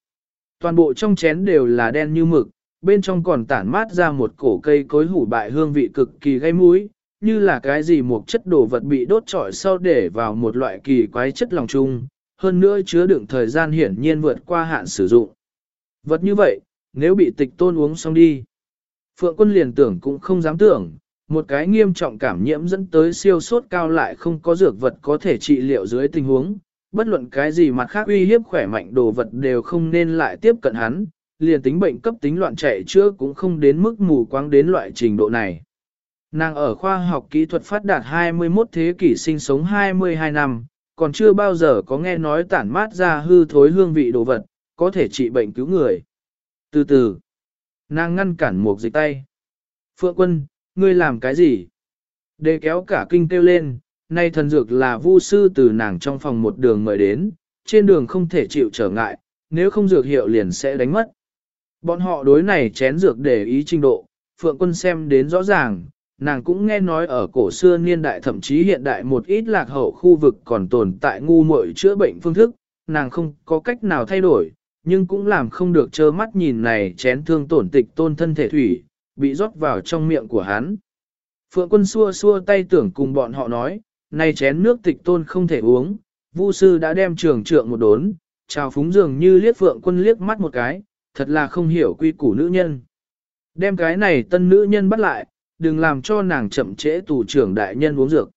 Toàn bộ trong chén đều là đen như mực, bên trong còn tản mát ra một cổ cây cối hủ bại hương vị cực kỳ gây mũi, như là cái gì một chất đồ vật bị đốt trọi sau để vào một loại kỳ quái chất lòng chung, hơn nữa chứa đựng thời gian hiển nhiên vượt qua hạn sử dụng. Vật như vậy, nếu bị tịch tôn uống xong đi, Phượng quân liền tưởng cũng không dám tưởng, một cái nghiêm trọng cảm nhiễm dẫn tới siêu sốt cao lại không có dược vật có thể trị liệu dưới tình huống, bất luận cái gì mặt khác uy hiếp khỏe mạnh đồ vật đều không nên lại tiếp cận hắn, liền tính bệnh cấp tính loạn chạy chữa cũng không đến mức mù quáng đến loại trình độ này. Nàng ở khoa học kỹ thuật phát đạt 21 thế kỷ sinh sống 22 năm, còn chưa bao giờ có nghe nói tản mát ra hư thối hương vị đồ vật, có thể trị bệnh cứu người. Từ từ, nàng ngăn cản một dịch tay. Phượng quân, ngươi làm cái gì? Đề kéo cả kinh kêu lên, nay thần dược là vu sư từ nàng trong phòng một đường mời đến, trên đường không thể chịu trở ngại, nếu không dược hiệu liền sẽ đánh mất. Bọn họ đối này chén dược để ý trình độ, Phượng quân xem đến rõ ràng, nàng cũng nghe nói ở cổ xưa niên đại thậm chí hiện đại một ít lạc hậu khu vực còn tồn tại ngu muội chữa bệnh phương thức, nàng không có cách nào thay đổi, nhưng cũng làm không được trơ mắt nhìn này chén thương tổn tịch tôn thân thể thủy, bị rót vào trong miệng của hắn. Phượng quân xua xua tay tưởng cùng bọn họ nói, này chén nước tịch tôn không thể uống, Vu sư đã đem trường trượng một đốn, chào phúng dường như liếc Phượng quân liếc mắt một cái, thật là không hiểu quy củ nữ nhân. Đem cái này tân nữ nhân bắt lại, đừng làm cho nàng chậm trễ tù trưởng đại nhân uống dược.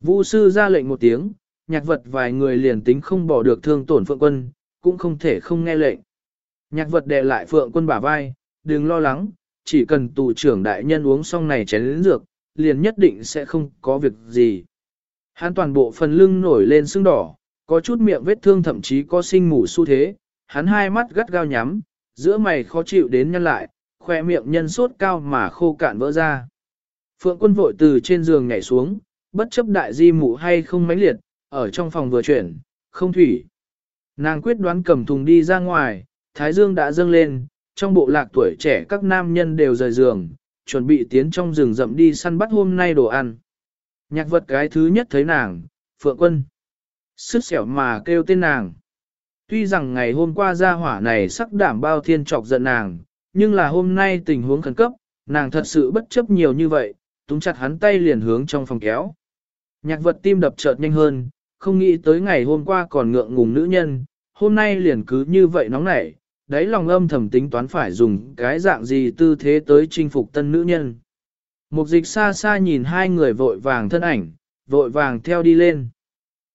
Vu sư ra lệnh một tiếng, nhạc vật vài người liền tính không bỏ được thương tổn Phượng quân, cũng không thể không nghe lệnh. Nhạc vật đè lại Phượng quân bả vai, đừng lo lắng, chỉ cần tù trưởng đại nhân uống xong này chén lĩnh dược, liền nhất định sẽ không có việc gì. Hắn toàn bộ phần lưng nổi lên sưng đỏ, có chút miệng vết thương thậm chí có sinh mủ xu thế, hắn hai mắt gắt gao nhắm, giữa mày khó chịu đến nhân lại, khoe miệng nhân sốt cao mà khô cạn vỡ ra. Phượng quân vội từ trên giường nhảy xuống, bất chấp đại di mụ hay không mãnh liệt, ở trong phòng vừa chuyển, không thủy. Nàng quyết đoán cầm thùng đi ra ngoài, thái dương đã dâng lên, trong bộ lạc tuổi trẻ các nam nhân đều rời giường, chuẩn bị tiến trong rừng rậm đi săn bắt hôm nay đồ ăn. Nhạc vật cái thứ nhất thấy nàng, Phượng Quân. Sức xẻo mà kêu tên nàng. Tuy rằng ngày hôm qua ra hỏa này sắc đảm bao thiên trọc giận nàng, nhưng là hôm nay tình huống khẩn cấp, nàng thật sự bất chấp nhiều như vậy, túm chặt hắn tay liền hướng trong phòng kéo. Nhạc vật tim đập chợt nhanh hơn, không nghĩ tới ngày hôm qua còn ngượng ngùng nữ nhân, hôm nay liền cứ như vậy nóng nảy, đáy lòng âm thầm tính toán phải dùng cái dạng gì tư thế tới chinh phục tân nữ nhân. Mục dịch xa xa nhìn hai người vội vàng thân ảnh, vội vàng theo đi lên.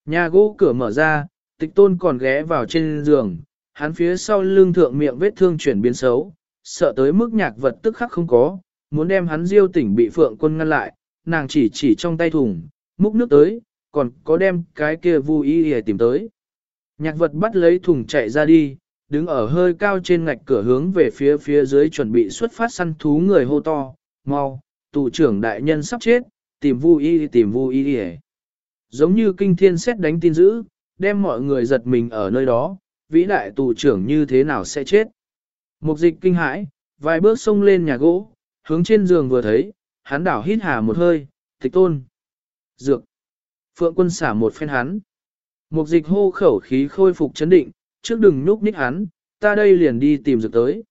Nhà gỗ cửa mở ra, tịch tôn còn ghé vào trên giường, hắn phía sau lưng thượng miệng vết thương chuyển biến xấu, sợ tới mức nhạc vật tức khắc không có, muốn đem hắn diêu tỉnh bị phượng quân ngăn lại, nàng chỉ chỉ trong tay thùng, múc nước tới, còn có đem cái kia vui y để tìm tới. Nhạc vật bắt lấy thùng chạy ra đi, đứng ở hơi cao trên ngạch cửa hướng về phía phía dưới chuẩn bị xuất phát săn thú người hô to, mau, tù trưởng đại nhân sắp chết, tìm vu y tìm vu y Giống như kinh thiên xét đánh tin dữ, đem mọi người giật mình ở nơi đó, vĩ đại tù trưởng như thế nào sẽ chết. Mục dịch kinh hãi, vài bước xông lên nhà gỗ, hướng trên giường vừa thấy, hắn đảo hít hà một hơi, tịch tôn. Dược. Phượng quân xả một phen hắn. Mục dịch hô khẩu khí khôi phục chấn định, trước đừng núp ních hắn, ta đây liền đi tìm dược tới.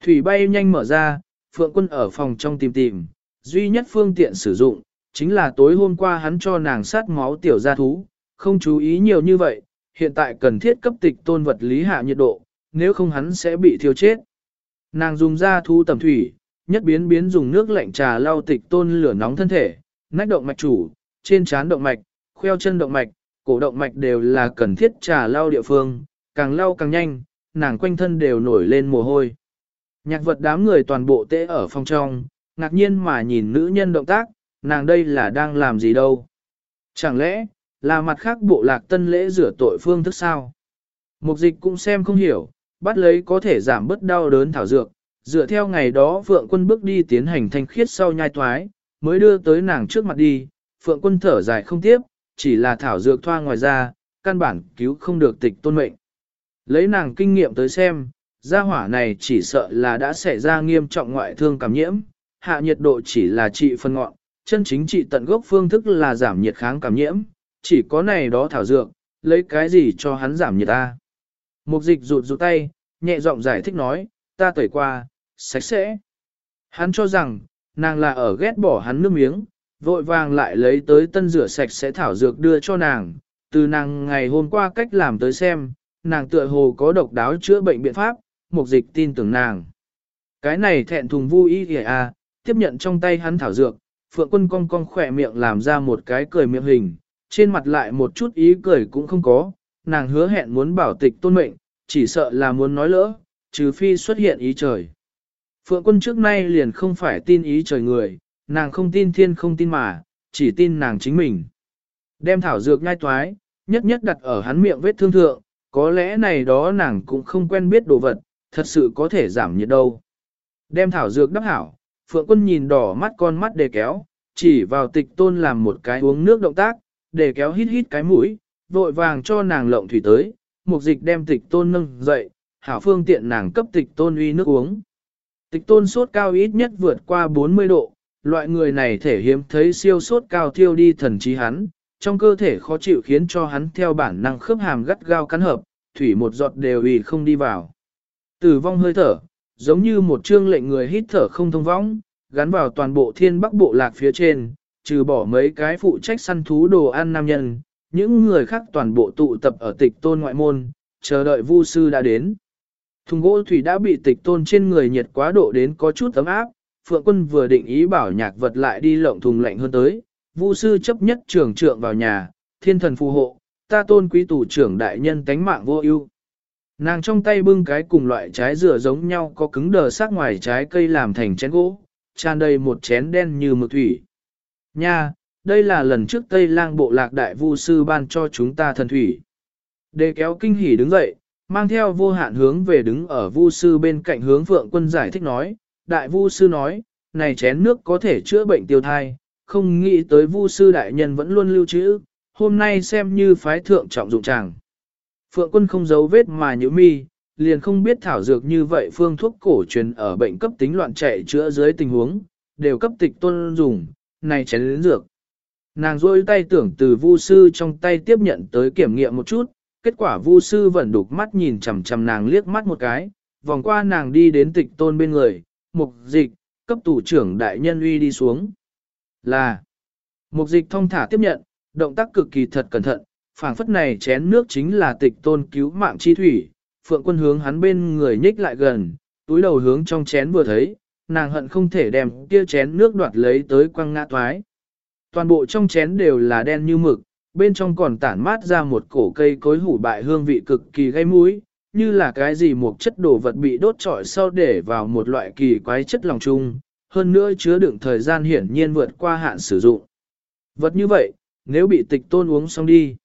Thủy bay nhanh mở ra, Phượng quân ở phòng trong tìm tìm, duy nhất phương tiện sử dụng, chính là tối hôm qua hắn cho nàng sát máu tiểu gia thú, không chú ý nhiều như vậy, hiện tại cần thiết cấp tịch tôn vật lý hạ nhiệt độ, nếu không hắn sẽ bị thiêu chết. Nàng dùng ra thu tầm thủy, nhất biến biến dùng nước lạnh trà lau tịch tôn lửa nóng thân thể, nách động mạch chủ, trên trán động mạch, khoeo chân động mạch, cổ động mạch đều là cần thiết trà lau địa phương, càng lau càng nhanh, nàng quanh thân đều nổi lên mồ hôi. Nhạc vật đám người toàn bộ tễ ở phòng trong, ngạc nhiên mà nhìn nữ nhân động tác, nàng đây là đang làm gì đâu. Chẳng lẽ, là mặt khác bộ lạc tân lễ rửa tội phương thức sao? Mục dịch cũng xem không hiểu, bắt lấy có thể giảm bớt đau đớn thảo dược, dựa theo ngày đó Phượng quân bước đi tiến hành thanh khiết sau nhai toái, mới đưa tới nàng trước mặt đi, Phượng quân thở dài không tiếp, chỉ là thảo dược thoa ngoài ra, căn bản cứu không được tịch tôn mệnh. Lấy nàng kinh nghiệm tới xem, gia hỏa này chỉ sợ là đã xảy ra nghiêm trọng ngoại thương cảm nhiễm, hạ nhiệt độ chỉ là trị phân ngọn, chân chính trị tận gốc phương thức là giảm nhiệt kháng cảm nhiễm, chỉ có này đó thảo dược, lấy cái gì cho hắn giảm nhiệt ta. Mục dịch rụt rụt tay, nhẹ giọng giải thích nói, ta tẩy qua, sạch sẽ. Hắn cho rằng, nàng là ở ghét bỏ hắn nước miếng, vội vàng lại lấy tới tân rửa sạch sẽ thảo dược đưa cho nàng, từ nàng ngày hôm qua cách làm tới xem, nàng tựa hồ có độc đáo chữa bệnh biện pháp, mục dịch tin tưởng nàng. Cái này thẹn thùng vui ý à, tiếp nhận trong tay hắn thảo dược, phượng quân cong cong khỏe miệng làm ra một cái cười miệng hình, trên mặt lại một chút ý cười cũng không có, nàng hứa hẹn muốn bảo tịch tôn mệnh, chỉ sợ là muốn nói lỡ, trừ phi xuất hiện ý trời. Phượng quân trước nay liền không phải tin ý trời người, nàng không tin thiên không tin mà, chỉ tin nàng chính mình. Đem thảo dược nhai toái, nhất nhất đặt ở hắn miệng vết thương thượng, có lẽ này đó nàng cũng không quen biết đồ vật, thật sự có thể giảm nhiệt đâu. Đem thảo dược đắp hảo, Phượng quân nhìn đỏ mắt con mắt đề kéo, chỉ vào tịch tôn làm một cái uống nước động tác, để kéo hít hít cái mũi, vội vàng cho nàng lộng thủy tới, mục dịch đem tịch tôn nâng dậy, hảo phương tiện nàng cấp tịch tôn uy nước uống. Tịch tôn sốt cao ít nhất vượt qua 40 độ, loại người này thể hiếm thấy siêu sốt cao thiêu đi thần trí hắn, trong cơ thể khó chịu khiến cho hắn theo bản năng khớp hàm gắt gao cắn hợp, thủy một giọt đều ủy không đi vào. Tử vong hơi thở, giống như một chương lệnh người hít thở không thông vong, gắn vào toàn bộ thiên bắc bộ lạc phía trên, trừ bỏ mấy cái phụ trách săn thú đồ ăn nam nhân, những người khác toàn bộ tụ tập ở tịch tôn ngoại môn, chờ đợi vu sư đã đến. Thùng gỗ thủy đã bị tịch tôn trên người nhiệt quá độ đến có chút ấm áp, Phượng quân vừa định ý bảo nhạc vật lại đi lộng thùng lạnh hơn tới, vu sư chấp nhất trưởng trượng vào nhà, thiên thần phù hộ, ta tôn quý tù trưởng đại nhân tánh mạng vô ưu. Nàng trong tay bưng cái cùng loại trái dừa giống nhau có cứng đờ sắc ngoài trái cây làm thành chén gỗ, tràn đầy một chén đen như mực thủy. Nha, đây là lần trước Tây lang bộ lạc đại vu sư ban cho chúng ta thần thủy. Đề kéo kinh hỉ đứng dậy, mang theo vô hạn hướng về đứng ở vu sư bên cạnh hướng phượng quân giải thích nói, đại vu sư nói, này chén nước có thể chữa bệnh tiêu thai, không nghĩ tới vu sư đại nhân vẫn luôn lưu trữ, hôm nay xem như phái thượng trọng dụng chàng. Phượng quân không giấu vết mà nhữ mi, liền không biết thảo dược như vậy phương thuốc cổ truyền ở bệnh cấp tính loạn chạy chữa dưới tình huống, đều cấp tịch tôn dùng, này chén lĩnh dược. Nàng rôi tay tưởng từ vu sư trong tay tiếp nhận tới kiểm nghiệm một chút, kết quả vu sư vẫn đục mắt nhìn chằm chằm nàng liếc mắt một cái, vòng qua nàng đi đến tịch tôn bên người, mục dịch, cấp tủ trưởng đại nhân uy đi xuống. Là, mục dịch thông thả tiếp nhận, động tác cực kỳ thật cẩn thận, phảng phất này chén nước chính là tịch tôn cứu mạng chi thủy, phượng quân hướng hắn bên người nhích lại gần, túi đầu hướng trong chén vừa thấy, nàng hận không thể đem kia chén nước đoạt lấy tới quăng ngã toái. Toàn bộ trong chén đều là đen như mực, bên trong còn tản mát ra một cổ cây cối hủ bại hương vị cực kỳ gây mũi, như là cái gì một chất đồ vật bị đốt trọi sau để vào một loại kỳ quái chất lòng chung, hơn nữa chứa đựng thời gian hiển nhiên vượt qua hạn sử dụng. Vật như vậy, nếu bị tịch tôn uống xong đi,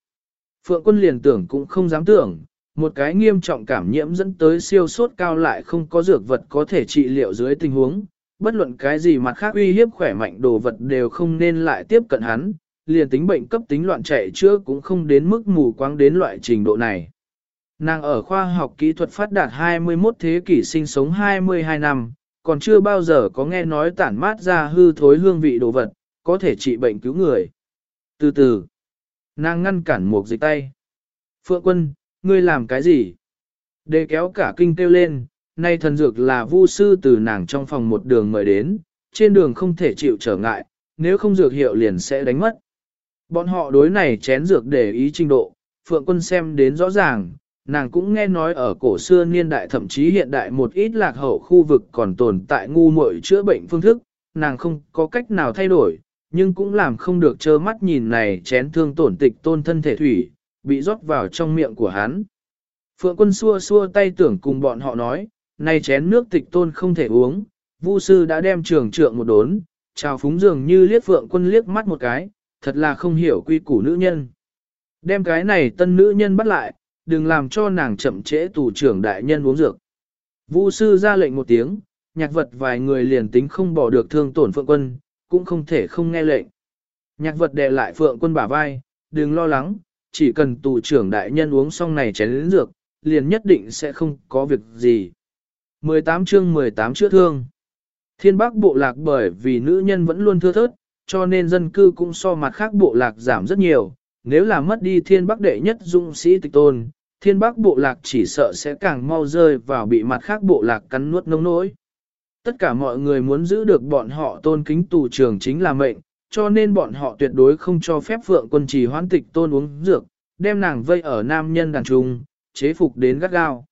Phượng quân liền tưởng cũng không dám tưởng, một cái nghiêm trọng cảm nhiễm dẫn tới siêu sốt cao lại không có dược vật có thể trị liệu dưới tình huống, bất luận cái gì mặt khác uy hiếp khỏe mạnh đồ vật đều không nên lại tiếp cận hắn, liền tính bệnh cấp tính loạn chạy chữa cũng không đến mức mù quáng đến loại trình độ này. Nàng ở khoa học kỹ thuật phát đạt 21 thế kỷ sinh sống 22 năm, còn chưa bao giờ có nghe nói tản mát ra hư thối hương vị đồ vật, có thể trị bệnh cứu người. Từ từ, nàng ngăn cản một dịch tay. Phượng quân, ngươi làm cái gì? Đề kéo cả kinh kêu lên, nay thần dược là vu sư từ nàng trong phòng một đường mời đến, trên đường không thể chịu trở ngại, nếu không dược hiệu liền sẽ đánh mất. Bọn họ đối này chén dược để ý trình độ, Phượng quân xem đến rõ ràng, nàng cũng nghe nói ở cổ xưa niên đại thậm chí hiện đại một ít lạc hậu khu vực còn tồn tại ngu muội chữa bệnh phương thức, nàng không có cách nào thay đổi, nhưng cũng làm không được trơ mắt nhìn này chén thương tổn tịch tôn thân thể thủy, bị rót vào trong miệng của hắn. Phượng quân xua xua tay tưởng cùng bọn họ nói, nay chén nước tịch tôn không thể uống, Vu sư đã đem trường trượng một đốn, chào phúng dường như liếc Phượng quân liếc mắt một cái, thật là không hiểu quy củ nữ nhân. Đem cái này tân nữ nhân bắt lại, đừng làm cho nàng chậm trễ tù trưởng đại nhân uống dược. Vu sư ra lệnh một tiếng, nhạc vật vài người liền tính không bỏ được thương tổn Phượng quân, cũng không thể không nghe lệnh. Nhạc vật đè lại Phượng quân bả vai, đừng lo lắng, chỉ cần tù trưởng đại nhân uống xong này chén lĩnh dược, liền nhất định sẽ không có việc gì. 18 chương 18 chữa thương Thiên Bắc bộ lạc bởi vì nữ nhân vẫn luôn thưa thớt, cho nên dân cư cũng so mặt khác bộ lạc giảm rất nhiều. Nếu là mất đi thiên Bắc đệ nhất dũng sĩ tịch tôn, thiên Bắc bộ lạc chỉ sợ sẽ càng mau rơi vào bị mặt khác bộ lạc cắn nuốt nông nỗi. Tất cả mọi người muốn giữ được bọn họ tôn kính tù trường chính là mệnh, cho nên bọn họ tuyệt đối không cho phép phượng quân trì hoãn tịch tôn uống dược, đem nàng vây ở nam nhân đàn trung, chế phục đến gắt gao.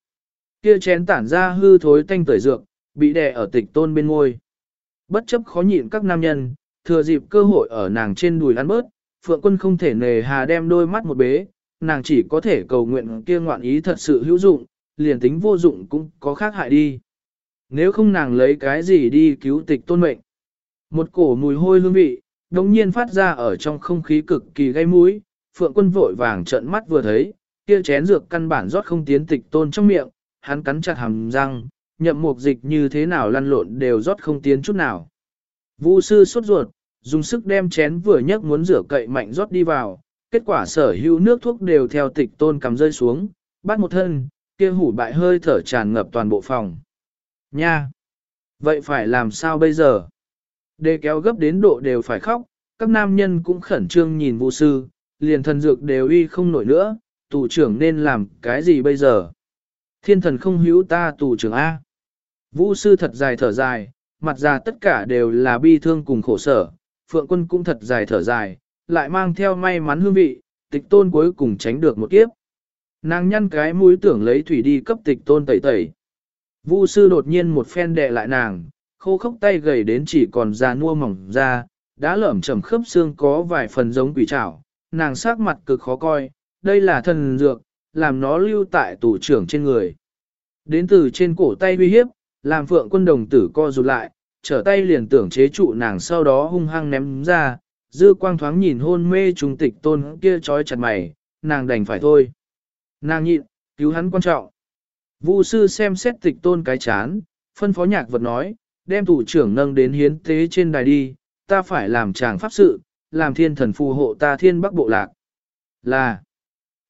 Kia chén tản ra hư thối tanh tưởi dược, bị đè ở tịch tôn bên ngôi. Bất chấp khó nhịn các nam nhân, thừa dịp cơ hội ở nàng trên đùi ăn bớt, phượng quân không thể nề hà đem đôi mắt một bế, nàng chỉ có thể cầu nguyện kia ngoạn ý thật sự hữu dụng, liền tính vô dụng cũng có khác hại đi. Nếu không nàng lấy cái gì đi cứu tịch tôn mệnh. Một cổ mùi hôi hương vị, đồng nhiên phát ra ở trong không khí cực kỳ gây mũi, phượng quân vội vàng trợn mắt vừa thấy, kia chén dược căn bản rót không tiến tịch tôn trong miệng, hắn cắn chặt hàm răng, nhậm mục dịch như thế nào lăn lộn đều rót không tiến chút nào. Vu sư sốt ruột, dùng sức đem chén vừa nhấc muốn rửa cậy mạnh rót đi vào, kết quả sở hữu nước thuốc đều theo tịch tôn cầm rơi xuống, bắt một thân, kia hủ bại hơi thở tràn ngập toàn bộ phòng. Nha! Vậy phải làm sao bây giờ? Đề kéo gấp đến độ đều phải khóc, các nam nhân cũng khẩn trương nhìn Vu sư, liền thần dược đều uy không nổi nữa, tù trưởng nên làm cái gì bây giờ? Thiên thần không hữu ta tù trưởng A. Vũ sư thật dài thở dài, mặt ra tất cả đều là bi thương cùng khổ sở, phượng quân cũng thật dài thở dài, lại mang theo may mắn hương vị, tịch tôn cuối cùng tránh được một kiếp. Nàng nhăn cái mũi tưởng lấy thủy đi cấp tịch tôn tẩy tẩy. Vu sư đột nhiên một phen đè lại nàng, khô khốc tay gầy đến chỉ còn da nua mỏng ra, đã lởm chầm khớp xương có vài phần giống quỷ trảo, nàng sắc mặt cực khó coi, đây là thần dược, làm nó lưu tại tủ trưởng trên người. Đến từ trên cổ tay uy hiếp, làm phượng quân đồng tử co rụt lại, trở tay liền tưởng chế trụ nàng sau đó hung hăng ném ra, dư quang thoáng nhìn hôn mê trùng tịch tôn kia trói chặt mày, nàng đành phải thôi. Nàng nhịn, cứu hắn quan trọng. Vu sư xem xét tịch tôn cái chán, phân phó nhạc vật nói, đem thủ trưởng nâng đến hiến tế trên đài đi, ta phải làm chàng pháp sự, làm thiên thần phù hộ ta thiên bắc bộ lạc. Là,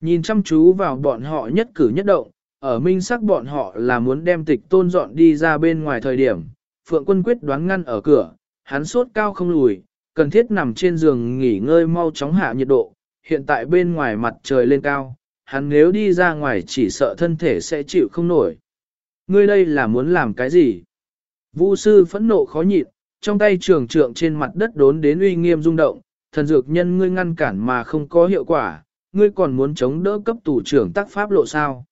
nhìn chăm chú vào bọn họ nhất cử nhất động, ở minh sắc bọn họ là muốn đem tịch tôn dọn đi ra bên ngoài thời điểm, phượng quân quyết đoán ngăn ở cửa, hắn sốt cao không lùi, cần thiết nằm trên giường nghỉ ngơi mau chóng hạ nhiệt độ, hiện tại bên ngoài mặt trời lên cao, hắn nếu đi ra ngoài chỉ sợ thân thể sẽ chịu không nổi. Ngươi đây là muốn làm cái gì? Vu sư phẫn nộ khó nhịn, trong tay trường trượng trên mặt đất đốn đến uy nghiêm rung động, thần dược nhân ngươi ngăn cản mà không có hiệu quả, ngươi còn muốn chống đỡ cấp tù trưởng tác pháp lộ sao.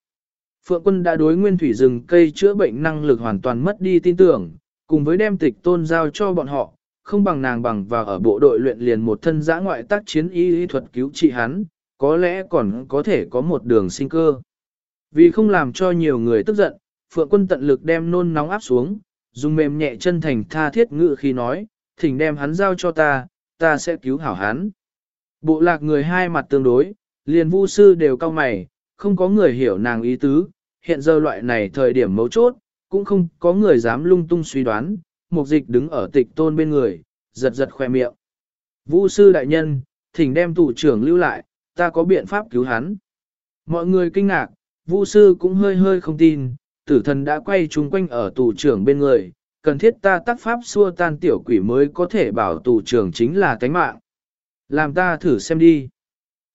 Phượng quân đã đối nguyên thủy rừng cây chữa bệnh năng lực hoàn toàn mất đi tin tưởng, cùng với đem tịch tôn giao cho bọn họ, không bằng nàng bằng vào ở bộ đội luyện liền một thân giã ngoại tác chiến y lý thuật cứu trị hắn, có lẽ còn có thể có một đường sinh cơ. Vì không làm cho nhiều người tức giận, Phượng quân tận lực đem nôn nóng áp xuống, dùng mềm nhẹ chân thành tha thiết ngự khi nói, thỉnh đem hắn giao cho ta, ta sẽ cứu hảo hắn. Bộ lạc người hai mặt tương đối, liền vu sư đều cao mày, không có người hiểu nàng ý tứ, hiện giờ loại này thời điểm mấu chốt, cũng không có người dám lung tung suy đoán, mục dịch đứng ở tịch tôn bên người, giật giật khoe miệng. Vũ sư đại nhân, thỉnh đem tù trưởng lưu lại, ta có biện pháp cứu hắn. Mọi người kinh ngạc, Vũ sư cũng hơi hơi không tin, tử thần đã quay chung quanh ở tù trưởng bên người, cần thiết ta tác pháp xua tan tiểu quỷ mới có thể bảo tù trưởng chính là tánh mạng. Làm ta thử xem đi.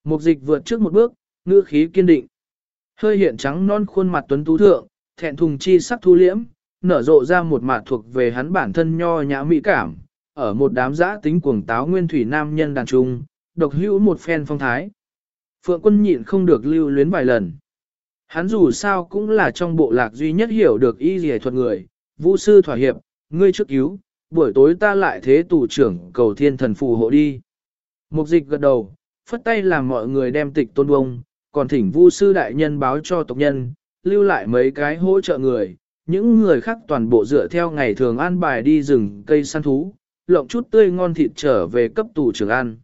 Mục dịch vượt trước một bước, ngữ khí kiên định. Hơi hiện trắng non khuôn mặt tuấn tú thượng, thẹn thùng chi sắc thu liễm, nở rộ ra một mặt thuộc về hắn bản thân nho nhã mỹ cảm, ở một đám giã tính cuồng táo nguyên thủy nam nhân đàn trung, độc hữu một phen phong thái. Phượng quân nhịn không được lưu luyến vài lần. Hắn dù sao cũng là trong bộ lạc duy nhất hiểu được y dì thuật người, vũ sư thỏa hiệp, ngươi trước cứu, buổi tối ta lại thế tù trưởng cầu thiên thần phù hộ đi. Mục dịch gật đầu, phất tay làm mọi người đem tịch tôn bông, còn thỉnh vu sư đại nhân báo cho tộc nhân, lưu lại mấy cái hỗ trợ người, những người khác toàn bộ dựa theo ngày thường an bài đi rừng cây săn thú, lộng chút tươi ngon thịt trở về cấp tù trưởng ăn.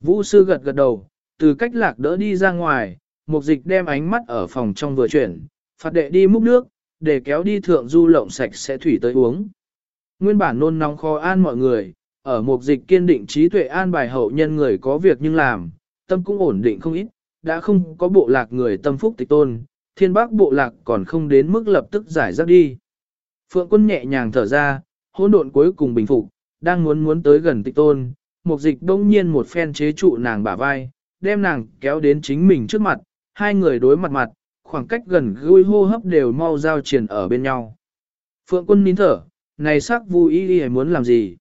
Vũ sư gật gật đầu, từ cách lạc đỡ đi ra ngoài, mục dịch đem ánh mắt ở phòng trong vừa chuyển, phạt đệ đi múc nước, để kéo đi thượng du lộng sạch sẽ thủy tới uống. Nguyên bản nôn nóng khó an mọi người, ở mục dịch kiên định trí tuệ an bài hậu nhân người có việc nhưng làm, tâm cũng ổn định không ít, đã không có bộ lạc người tâm phúc tịch tôn, thiên bác bộ lạc còn không đến mức lập tức giải rác đi. Phượng quân nhẹ nhàng thở ra, hỗn độn cuối cùng bình phục, đang muốn muốn tới gần tịch tôn, mục dịch đông nhiên một phen chế trụ nàng bả vai, đem nàng kéo đến chính mình trước mặt, hai người đối mặt mặt, khoảng cách gần gũi hô hấp đều mau giao triển ở bên nhau. Phượng quân nín thở, này sắc vui ý muốn làm gì?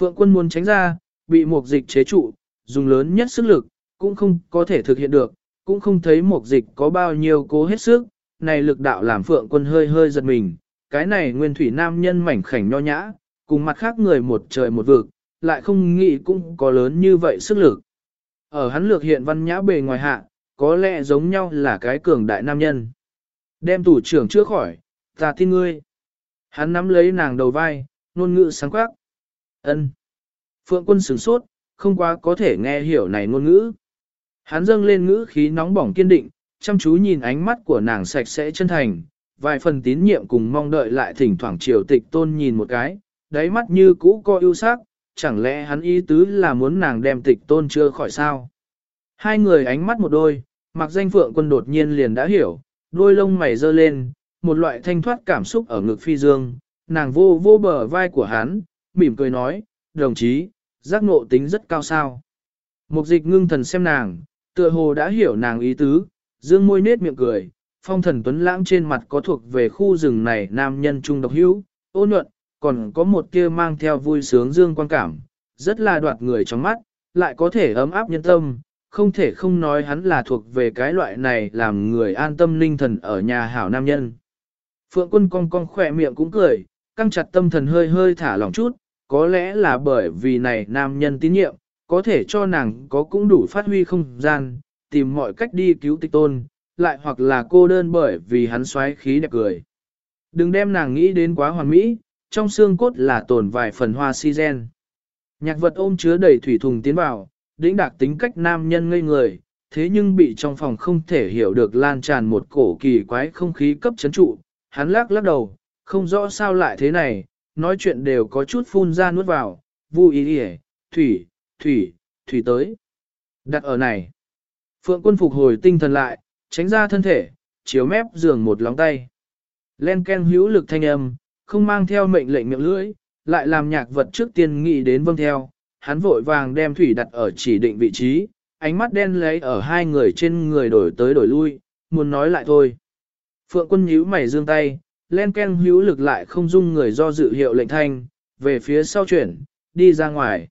Phượng quân muốn tránh ra, bị một dịch chế trụ, dùng lớn nhất sức lực, cũng không có thể thực hiện được, cũng không thấy một dịch có bao nhiêu cố hết sức, này lực đạo làm phượng quân hơi hơi giật mình, cái này nguyên thủy nam nhân mảnh khảnh nho nhã, cùng mặt khác người một trời một vực, lại không nghĩ cũng có lớn như vậy sức lực. Ở hắn lược hiện văn nhã bề ngoài hạ, có lẽ giống nhau là cái cường đại nam nhân. Đem thủ trưởng chưa khỏi, ta tin ngươi. Hắn nắm lấy nàng đầu vai, nôn ngữ sáng quắc ân Phượng quân sửng sốt, không quá có thể nghe hiểu này ngôn ngữ. Hắn dâng lên ngữ khí nóng bỏng kiên định, chăm chú nhìn ánh mắt của nàng sạch sẽ chân thành, vài phần tín nhiệm cùng mong đợi lại thỉnh thoảng triều tịch tôn nhìn một cái, đáy mắt như cũ co ưu sắc, chẳng lẽ hắn ý tứ là muốn nàng đem tịch tôn chưa khỏi sao? Hai người ánh mắt một đôi, mặc danh phượng quân đột nhiên liền đã hiểu, đôi lông mày dơ lên, một loại thanh thoát cảm xúc ở ngực phi dương, nàng vô vô bờ vai của hắn, mỉm cười nói, đồng chí, giác ngộ tính rất cao sao. Mục dịch ngưng thần xem nàng, tựa hồ đã hiểu nàng ý tứ, dương môi nết miệng cười, phong thần tuấn lãng trên mặt có thuộc về khu rừng này nam nhân trung độc hữu, ô nhuận, còn có một kia mang theo vui sướng dương quan cảm, rất là đoạt người trong mắt, lại có thể ấm áp nhân tâm, không thể không nói hắn là thuộc về cái loại này làm người an tâm linh thần ở nhà hảo nam nhân. Phượng quân cong cong khỏe miệng cũng cười, căng chặt tâm thần hơi hơi thả lỏng chút, có lẽ là bởi vì này nam nhân tín nhiệm, có thể cho nàng có cũng đủ phát huy không gian, tìm mọi cách đi cứu tịch tôn, lại hoặc là cô đơn bởi vì hắn xoáy khí đẹp cười. Đừng đem nàng nghĩ đến quá hoàn mỹ, trong xương cốt là tồn vài phần hoa si gen. Nhạc vật ôm chứa đầy thủy thùng tiến vào, đĩnh đạc tính cách nam nhân ngây người, thế nhưng bị trong phòng không thể hiểu được lan tràn một cổ kỳ quái không khí cấp chấn trụ. Hắn lắc lắc đầu, không rõ sao lại thế này, nói chuyện đều có chút phun ra nuốt vào, Vu ý ý, thủy, thủy, thủy tới. Đặt ở này. Phượng quân phục hồi tinh thần lại, tránh ra thân thể, chiếu mép giường một lóng tay. Len ken hữu lực thanh âm, không mang theo mệnh lệnh miệng lưỡi, lại làm nhạc vật trước tiên nghĩ đến vâng theo. Hắn vội vàng đem thủy đặt ở chỉ định vị trí, ánh mắt đen lấy ở hai người trên người đổi tới đổi lui, muốn nói lại thôi. Phượng quân nhíu mày dương tay, len ken hữu lực lại không dung người do dự hiệu lệnh thanh, về phía sau chuyển, đi ra ngoài.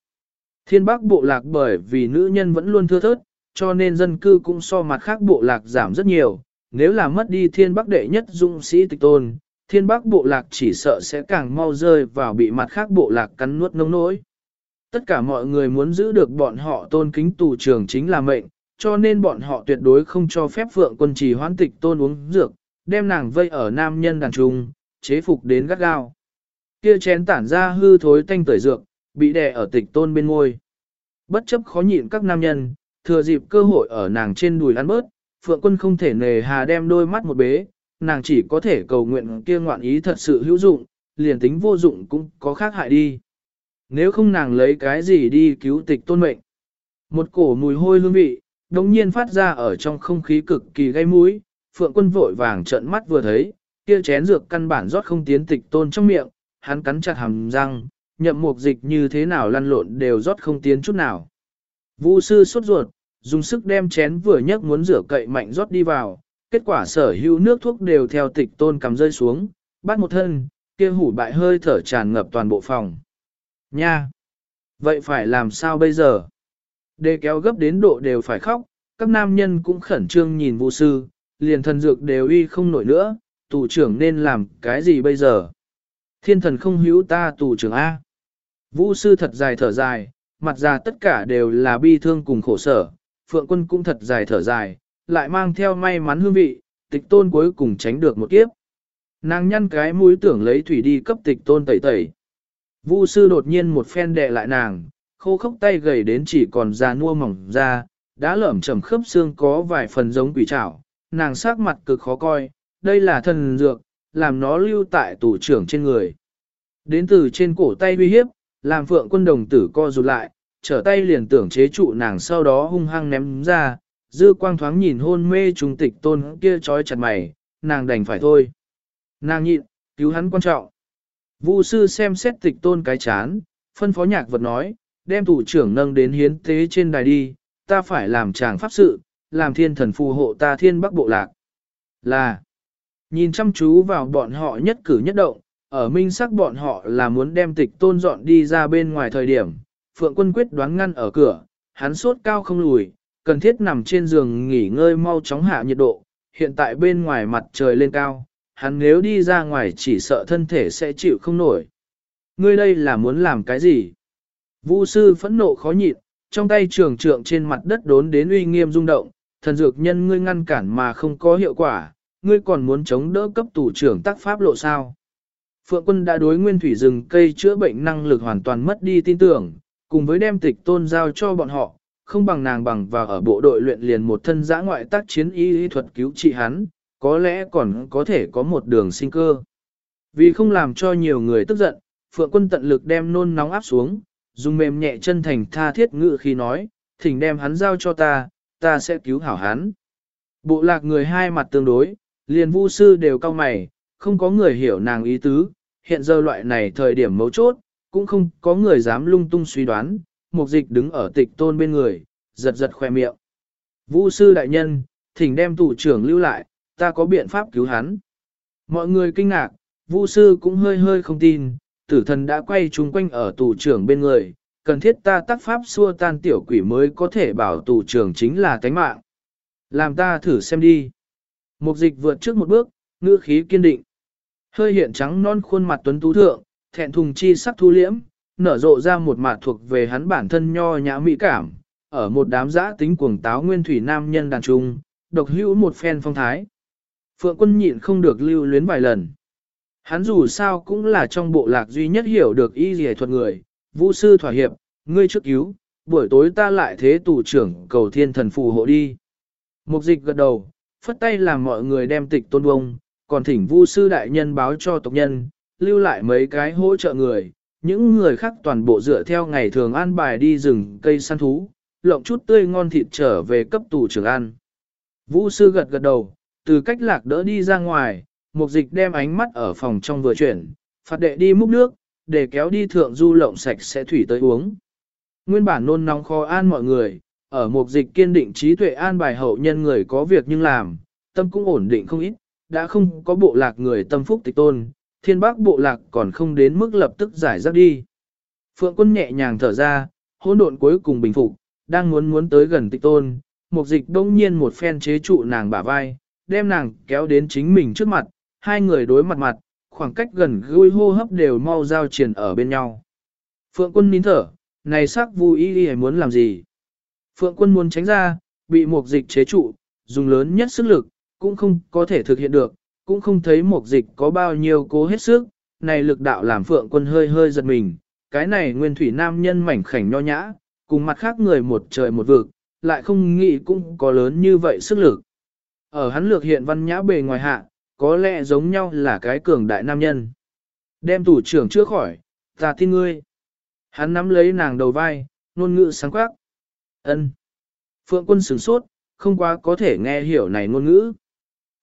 Thiên Bắc bộ lạc bởi vì nữ nhân vẫn luôn thưa thớt, cho nên dân cư cũng so mặt khác bộ lạc giảm rất nhiều. Nếu là mất đi thiên Bắc đệ nhất dung sĩ tịch tôn, thiên Bắc bộ lạc chỉ sợ sẽ càng mau rơi vào bị mặt khác bộ lạc cắn nuốt nông nỗi. Tất cả mọi người muốn giữ được bọn họ tôn kính tù trường chính là mệnh, cho nên bọn họ tuyệt đối không cho phép vượng quân trì hoán tịch tôn uống dược, đem nàng vây ở nam nhân đàn trung, chế phục đến gắt gao. Kia chén tản ra hư thối tanh tẩy dược, bị đè ở tịch tôn bên ngôi. Bất chấp khó nhịn các nam nhân, thừa dịp cơ hội ở nàng trên đùi ăn bớt, phượng quân không thể nề hà đem đôi mắt một bế, nàng chỉ có thể cầu nguyện kia ngoạn ý thật sự hữu dụng, liền tính vô dụng cũng có khác hại đi. Nếu không nàng lấy cái gì đi cứu tịch tôn mệnh. Một cổ mùi hôi hương vị, đồng nhiên phát ra ở trong không khí cực kỳ gây mũi, phượng quân vội vàng trợn mắt vừa thấy, kia chén dược căn bản rót không tiến tịch tôn trong miệng, hắn cắn chặt hàm răng, nhậm mục dịch như thế nào lăn lộn đều rót không tiến chút nào. Vu sư sốt ruột, dùng sức đem chén vừa nhấc muốn rửa cậy mạnh rót đi vào, kết quả sở hữu nước thuốc đều theo tịch tôn cầm rơi xuống, bắt một thân, kia hủ bại hơi thở tràn ngập toàn bộ phòng. Nha! Vậy phải làm sao bây giờ? Đề kéo gấp đến độ đều phải khóc, các nam nhân cũng khẩn trương nhìn Vu sư, liền thần dược đều uy không nổi nữa, tù trưởng nên làm cái gì bây giờ? Thiên thần không hữu ta tù trưởng A. Vũ sư thật dài thở dài, mặt ra tất cả đều là bi thương cùng khổ sở, phượng quân cũng thật dài thở dài, lại mang theo may mắn hương vị, tịch tôn cuối cùng tránh được một kiếp. Nàng nhăn cái mũi tưởng lấy thủy đi cấp tịch tôn tẩy tẩy. Vu sư đột nhiên một phen đè lại nàng, khô khốc tay gầy đến chỉ còn da nua mỏng ra, đã lởm chầm khớp xương có vài phần giống quỷ trảo, nàng sắc mặt cực khó coi, đây là thần dược, làm nó lưu tại tủ trưởng trên người. Đến từ trên cổ tay uy hiếp, làm phượng quân đồng tử co rụt lại, trở tay liền tưởng chế trụ nàng sau đó hung hăng ném ra, dư quang thoáng nhìn hôn mê trùng tịch tôn kia trói chặt mày, nàng đành phải thôi. Nàng nhịn, cứu hắn quan trọng. Vu sư xem xét tịch tôn cái chán, phân phó nhạc vật nói, đem thủ trưởng nâng đến hiến tế trên đài đi, ta phải làm chàng pháp sự, làm thiên thần phù hộ ta thiên bắc bộ lạc. Là, nhìn chăm chú vào bọn họ nhất cử nhất động, ở minh sắc bọn họ là muốn đem tịch tôn dọn đi ra bên ngoài thời điểm, Phượng quân quyết đoán ngăn ở cửa, hắn sốt cao không lùi, cần thiết nằm trên giường nghỉ ngơi mau chóng hạ nhiệt độ, hiện tại bên ngoài mặt trời lên cao, hắn nếu đi ra ngoài chỉ sợ thân thể sẽ chịu không nổi. Ngươi đây là muốn làm cái gì? Vu sư phẫn nộ khó nhịn, trong tay trường trượng trên mặt đất đốn đến uy nghiêm rung động, thần dược nhân ngươi ngăn cản mà không có hiệu quả, ngươi còn muốn chống đỡ cấp tù trưởng tác pháp lộ sao. Phượng quân đã đối nguyên thủy rừng cây chữa bệnh năng lực hoàn toàn mất đi tin tưởng, cùng với đem tịch tôn giao cho bọn họ, không bằng nàng bằng và ở bộ đội luyện liền một thân giã ngoại tác chiến y y thuật cứu trị hắn, có lẽ còn có thể có một đường sinh cơ. Vì không làm cho nhiều người tức giận, Phượng quân tận lực đem nôn nóng áp xuống, dùng mềm nhẹ chân thành tha thiết ngự khi nói, thỉnh đem hắn giao cho ta, ta sẽ cứu hảo hắn. Bộ lạc người hai mặt tương đối, liền vu sư đều cao mày, không có người hiểu nàng ý tứ, hiện giờ loại này thời điểm mấu chốt, cũng không có người dám lung tung suy đoán, mục dịch đứng ở tịch tôn bên người, giật giật khoe miệng. Vũ sư đại nhân, thỉnh đem thủ trưởng lưu lại, ta có biện pháp cứu hắn. Mọi người kinh ngạc, Vũ sư cũng hơi hơi không tin, tử thần đã quay chung quanh ở tù trưởng bên người, cần thiết ta tác pháp xua tan tiểu quỷ mới có thể bảo tù trưởng chính là tánh mạng. Làm ta thử xem đi. Mục dịch vượt trước một bước, ngữ khí kiên định. Hơi hiện trắng non khuôn mặt tuấn tú thượng, thẹn thùng chi sắc thu liễm, nở rộ ra một mặt thuộc về hắn bản thân nho nhã mỹ cảm, ở một đám giã tính cuồng táo nguyên thủy nam nhân đàn trung, độc hữu một phen phong thái. Phượng quân nhịn không được lưu luyến vài lần. Hắn dù sao cũng là trong bộ lạc duy nhất hiểu được y dì thuật người, vũ sư thỏa hiệp, ngươi trước cứu, buổi tối ta lại thế tù trưởng cầu thiên thần phù hộ đi. Mục dịch gật đầu, phất tay làm mọi người đem tịch tôn bông, còn thỉnh vu sư đại nhân báo cho tộc nhân, lưu lại mấy cái hỗ trợ người, những người khác toàn bộ dựa theo ngày thường an bài đi rừng cây săn thú, lộng chút tươi ngon thịt trở về cấp tù trưởng ăn. Vũ sư gật gật đầu, từ cách lạc đỡ đi ra ngoài, mục dịch đem ánh mắt ở phòng trong vừa chuyển, phạt đệ đi múc nước, để kéo đi thượng du lộng sạch sẽ thủy tới uống. Nguyên bản nôn nóng khó an mọi người, ở mục dịch kiên định trí tuệ an bài hậu nhân người có việc nhưng làm, tâm cũng ổn định không ít, đã không có bộ lạc người tâm phúc tịch tôn, thiên bác bộ lạc còn không đến mức lập tức giải rác đi. Phượng quân nhẹ nhàng thở ra, hỗn độn cuối cùng bình phục, đang muốn muốn tới gần tịch tôn, mục dịch đông nhiên một phen chế trụ nàng bả vai, đem nàng kéo đến chính mình trước mặt, hai người đối mặt mặt, khoảng cách gần gũi hô hấp đều mau giao triển ở bên nhau. Phượng quân nín thở, này sắc vui y y muốn làm gì? Phượng quân muốn tránh ra, bị một dịch chế trụ, dùng lớn nhất sức lực, cũng không có thể thực hiện được, cũng không thấy một dịch có bao nhiêu cố hết sức, này lực đạo làm phượng quân hơi hơi giật mình, cái này nguyên thủy nam nhân mảnh khảnh nho nhã, cùng mặt khác người một trời một vực, lại không nghĩ cũng có lớn như vậy sức lực. Ở hắn lược hiện văn nhã bề ngoài hạ, có lẽ giống nhau là cái cường đại nam nhân. Đem thủ trưởng chưa khỏi, ta tin ngươi. Hắn nắm lấy nàng đầu vai, ngôn ngữ sáng quắc. ân Phượng quân sửng sốt, không quá có thể nghe hiểu này ngôn ngữ.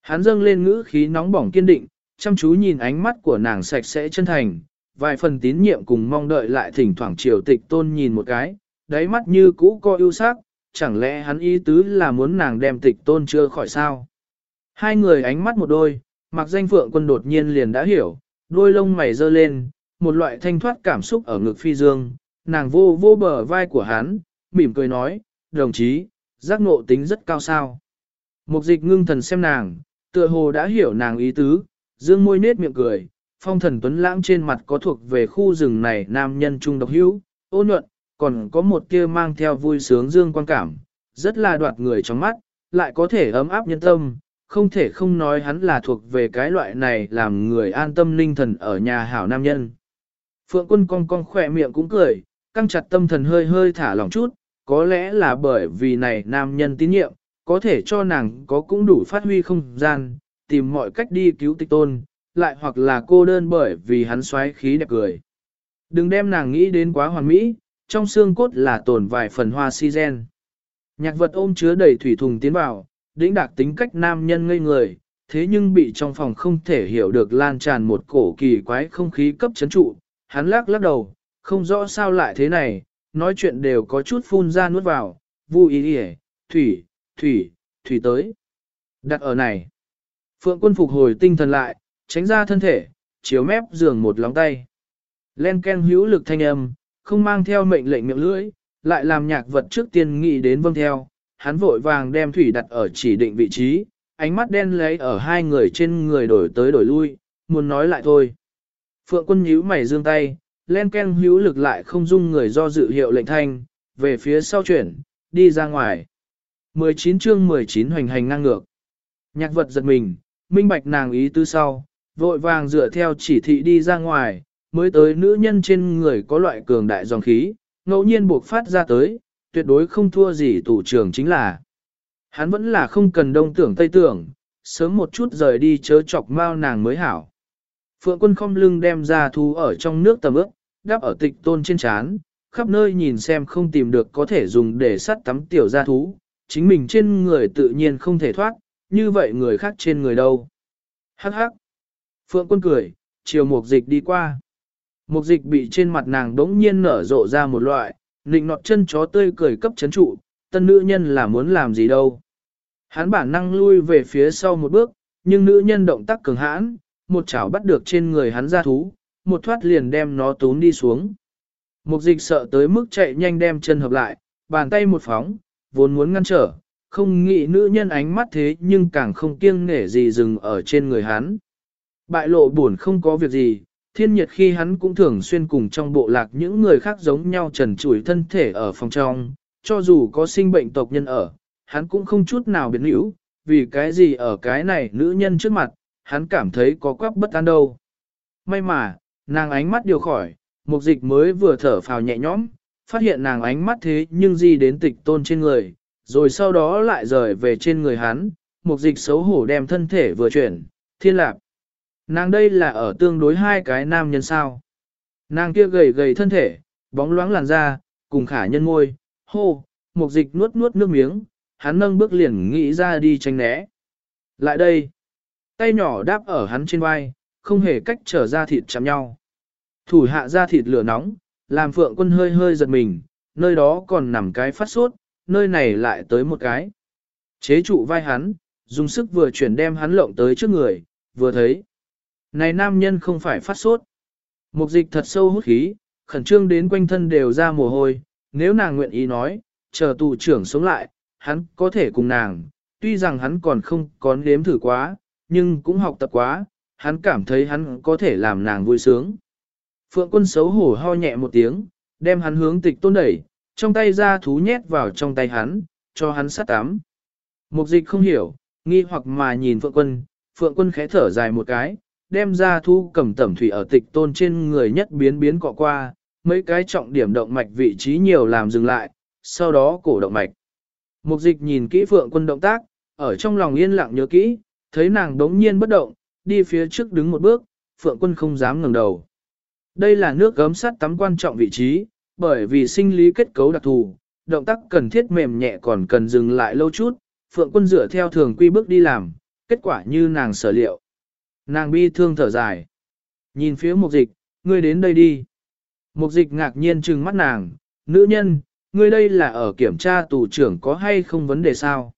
Hắn dâng lên ngữ khí nóng bỏng kiên định, chăm chú nhìn ánh mắt của nàng sạch sẽ chân thành, vài phần tín nhiệm cùng mong đợi lại thỉnh thoảng triều tịch tôn nhìn một cái, đáy mắt như cũ co ưu sắc, chẳng lẽ hắn ý tứ là muốn nàng đem tịch tôn chưa khỏi sao? Hai người ánh mắt một đôi, mặc danh phượng quân đột nhiên liền đã hiểu, đôi lông mày dơ lên, một loại thanh thoát cảm xúc ở ngực phi dương, nàng vô vô bờ vai của hắn, mỉm cười nói, đồng chí, giác ngộ tính rất cao sao. Mục dịch ngưng thần xem nàng, tựa hồ đã hiểu nàng ý tứ, dương môi nết miệng cười, phong thần tuấn lãng trên mặt có thuộc về khu rừng này nam nhân trung độc hữu, ô nhuận, còn có một kia mang theo vui sướng dương quan cảm, rất là đoạt người trong mắt, lại có thể ấm áp nhân tâm, không thể không nói hắn là thuộc về cái loại này làm người an tâm linh thần ở nhà hảo nam nhân. Phượng quân cong cong khỏe miệng cũng cười, căng chặt tâm thần hơi hơi thả lỏng chút, có lẽ là bởi vì này nam nhân tín nhiệm, có thể cho nàng có cũng đủ phát huy không gian, tìm mọi cách đi cứu tịch tôn, lại hoặc là cô đơn bởi vì hắn xoáy khí đẹp cười. Đừng đem nàng nghĩ đến quá hoàn mỹ, trong xương cốt là tồn vài phần hoa si gen. Nhạc vật ôm chứa đầy thủy thùng tiến vào, đĩnh đạc tính cách nam nhân ngây người, thế nhưng bị trong phòng không thể hiểu được lan tràn một cổ kỳ quái không khí cấp chấn trụ, hắn lắc lắc đầu, không rõ sao lại thế này, nói chuyện đều có chút phun ra nuốt vào, vui ý ý, thủy, thủy, thủy tới. Đặt ở này. Phượng quân phục hồi tinh thần lại, tránh ra thân thể, chiếu mép giường một lóng tay. Len ken hữu lực thanh âm, không mang theo mệnh lệnh miệng lưỡi, lại làm nhạc vật trước tiên nghĩ đến vâng theo. Hắn vội vàng đem thủy đặt ở chỉ định vị trí, ánh mắt đen lấy ở hai người trên người đổi tới đổi lui, muốn nói lại thôi. Phượng quân nhíu mày dương tay, len ken hữu lực lại không dung người do dự hiệu lệnh thanh, về phía sau chuyển, đi ra ngoài. 19 chương 19 hoành hành ngang ngược. Nhạc vật giật mình, minh bạch nàng ý tư sau, vội vàng dựa theo chỉ thị đi ra ngoài, mới tới nữ nhân trên người có loại cường đại dòng khí, ngẫu nhiên buộc phát ra tới, tuyệt đối không thua gì tủ trưởng chính là. Hắn vẫn là không cần đông tưởng tây tưởng, sớm một chút rời đi chớ chọc mau nàng mới hảo. Phượng quân không lưng đem ra thú ở trong nước tầm ướp, đắp ở tịch tôn trên chán, khắp nơi nhìn xem không tìm được có thể dùng để sắt tắm tiểu gia thú, chính mình trên người tự nhiên không thể thoát, như vậy người khác trên người đâu. Hắc hắc. Phượng quân cười, chiều mục dịch đi qua. Mục dịch bị trên mặt nàng đống nhiên nở rộ ra một loại, nịnh nọt chân chó tươi cười cấp chấn trụ, tân nữ nhân là muốn làm gì đâu. Hắn bản năng lui về phía sau một bước, nhưng nữ nhân động tác cường hãn, một chảo bắt được trên người hắn ra thú, một thoát liền đem nó tốn đi xuống. Mục dịch sợ tới mức chạy nhanh đem chân hợp lại, bàn tay một phóng, vốn muốn ngăn trở, không nghĩ nữ nhân ánh mắt thế nhưng càng không kiêng nể gì dừng ở trên người hắn. Bại lộ buồn không có việc gì, thiên nhiệt khi hắn cũng thường xuyên cùng trong bộ lạc những người khác giống nhau trần trụi thân thể ở phòng trong, cho dù có sinh bệnh tộc nhân ở, hắn cũng không chút nào biến hữu, vì cái gì ở cái này nữ nhân trước mặt, hắn cảm thấy có quắc bất an đâu. May mà, nàng ánh mắt điều khỏi, mục dịch mới vừa thở phào nhẹ nhõm, phát hiện nàng ánh mắt thế nhưng gì đến tịch tôn trên người, rồi sau đó lại rời về trên người hắn, mục dịch xấu hổ đem thân thể vừa chuyển, thiên lạc. Nàng đây là ở tương đối hai cái nam nhân sao. Nàng kia gầy gầy thân thể, bóng loáng làn da, cùng khả nhân môi, hô, mục dịch nuốt nuốt nước miếng, hắn nâng bước liền nghĩ ra đi tranh né. Lại đây, tay nhỏ đáp ở hắn trên vai, không hề cách trở ra thịt chạm nhau. Thủ hạ ra thịt lửa nóng, làm phượng quân hơi hơi giật mình, nơi đó còn nằm cái phát sốt, nơi này lại tới một cái. Chế trụ vai hắn, dùng sức vừa chuyển đem hắn lộng tới trước người, vừa thấy. Này nam nhân không phải phát sốt. Mục dịch thật sâu hút khí, khẩn trương đến quanh thân đều ra mồ hôi, nếu nàng nguyện ý nói, chờ tù trưởng sống lại, hắn có thể cùng nàng, tuy rằng hắn còn không có nếm thử quá, nhưng cũng học tập quá, hắn cảm thấy hắn có thể làm nàng vui sướng. Phượng quân xấu hổ ho nhẹ một tiếng, đem hắn hướng tịch tôn đẩy, trong tay ra thú nhét vào trong tay hắn, cho hắn sát tắm. Mục dịch không hiểu, nghi hoặc mà nhìn Phượng quân, Phượng quân khẽ thở dài một cái, đem ra thu cầm tẩm thủy ở tịch tôn trên người nhất biến biến cọ qua, mấy cái trọng điểm động mạch vị trí nhiều làm dừng lại, sau đó cổ động mạch. Mục dịch nhìn kỹ Phượng quân động tác, ở trong lòng yên lặng nhớ kỹ, thấy nàng đống nhiên bất động, đi phía trước đứng một bước, Phượng quân không dám ngẩng đầu. Đây là nước gấm sắt tắm quan trọng vị trí, bởi vì sinh lý kết cấu đặc thù, động tác cần thiết mềm nhẹ còn cần dừng lại lâu chút, Phượng quân dựa theo thường quy bước đi làm, kết quả như nàng sở liệu. Nàng bi thương thở dài. Nhìn phía mục dịch, ngươi đến đây đi. Mục dịch ngạc nhiên trừng mắt nàng, nữ nhân, ngươi đây là ở kiểm tra tù trưởng có hay không vấn đề sao?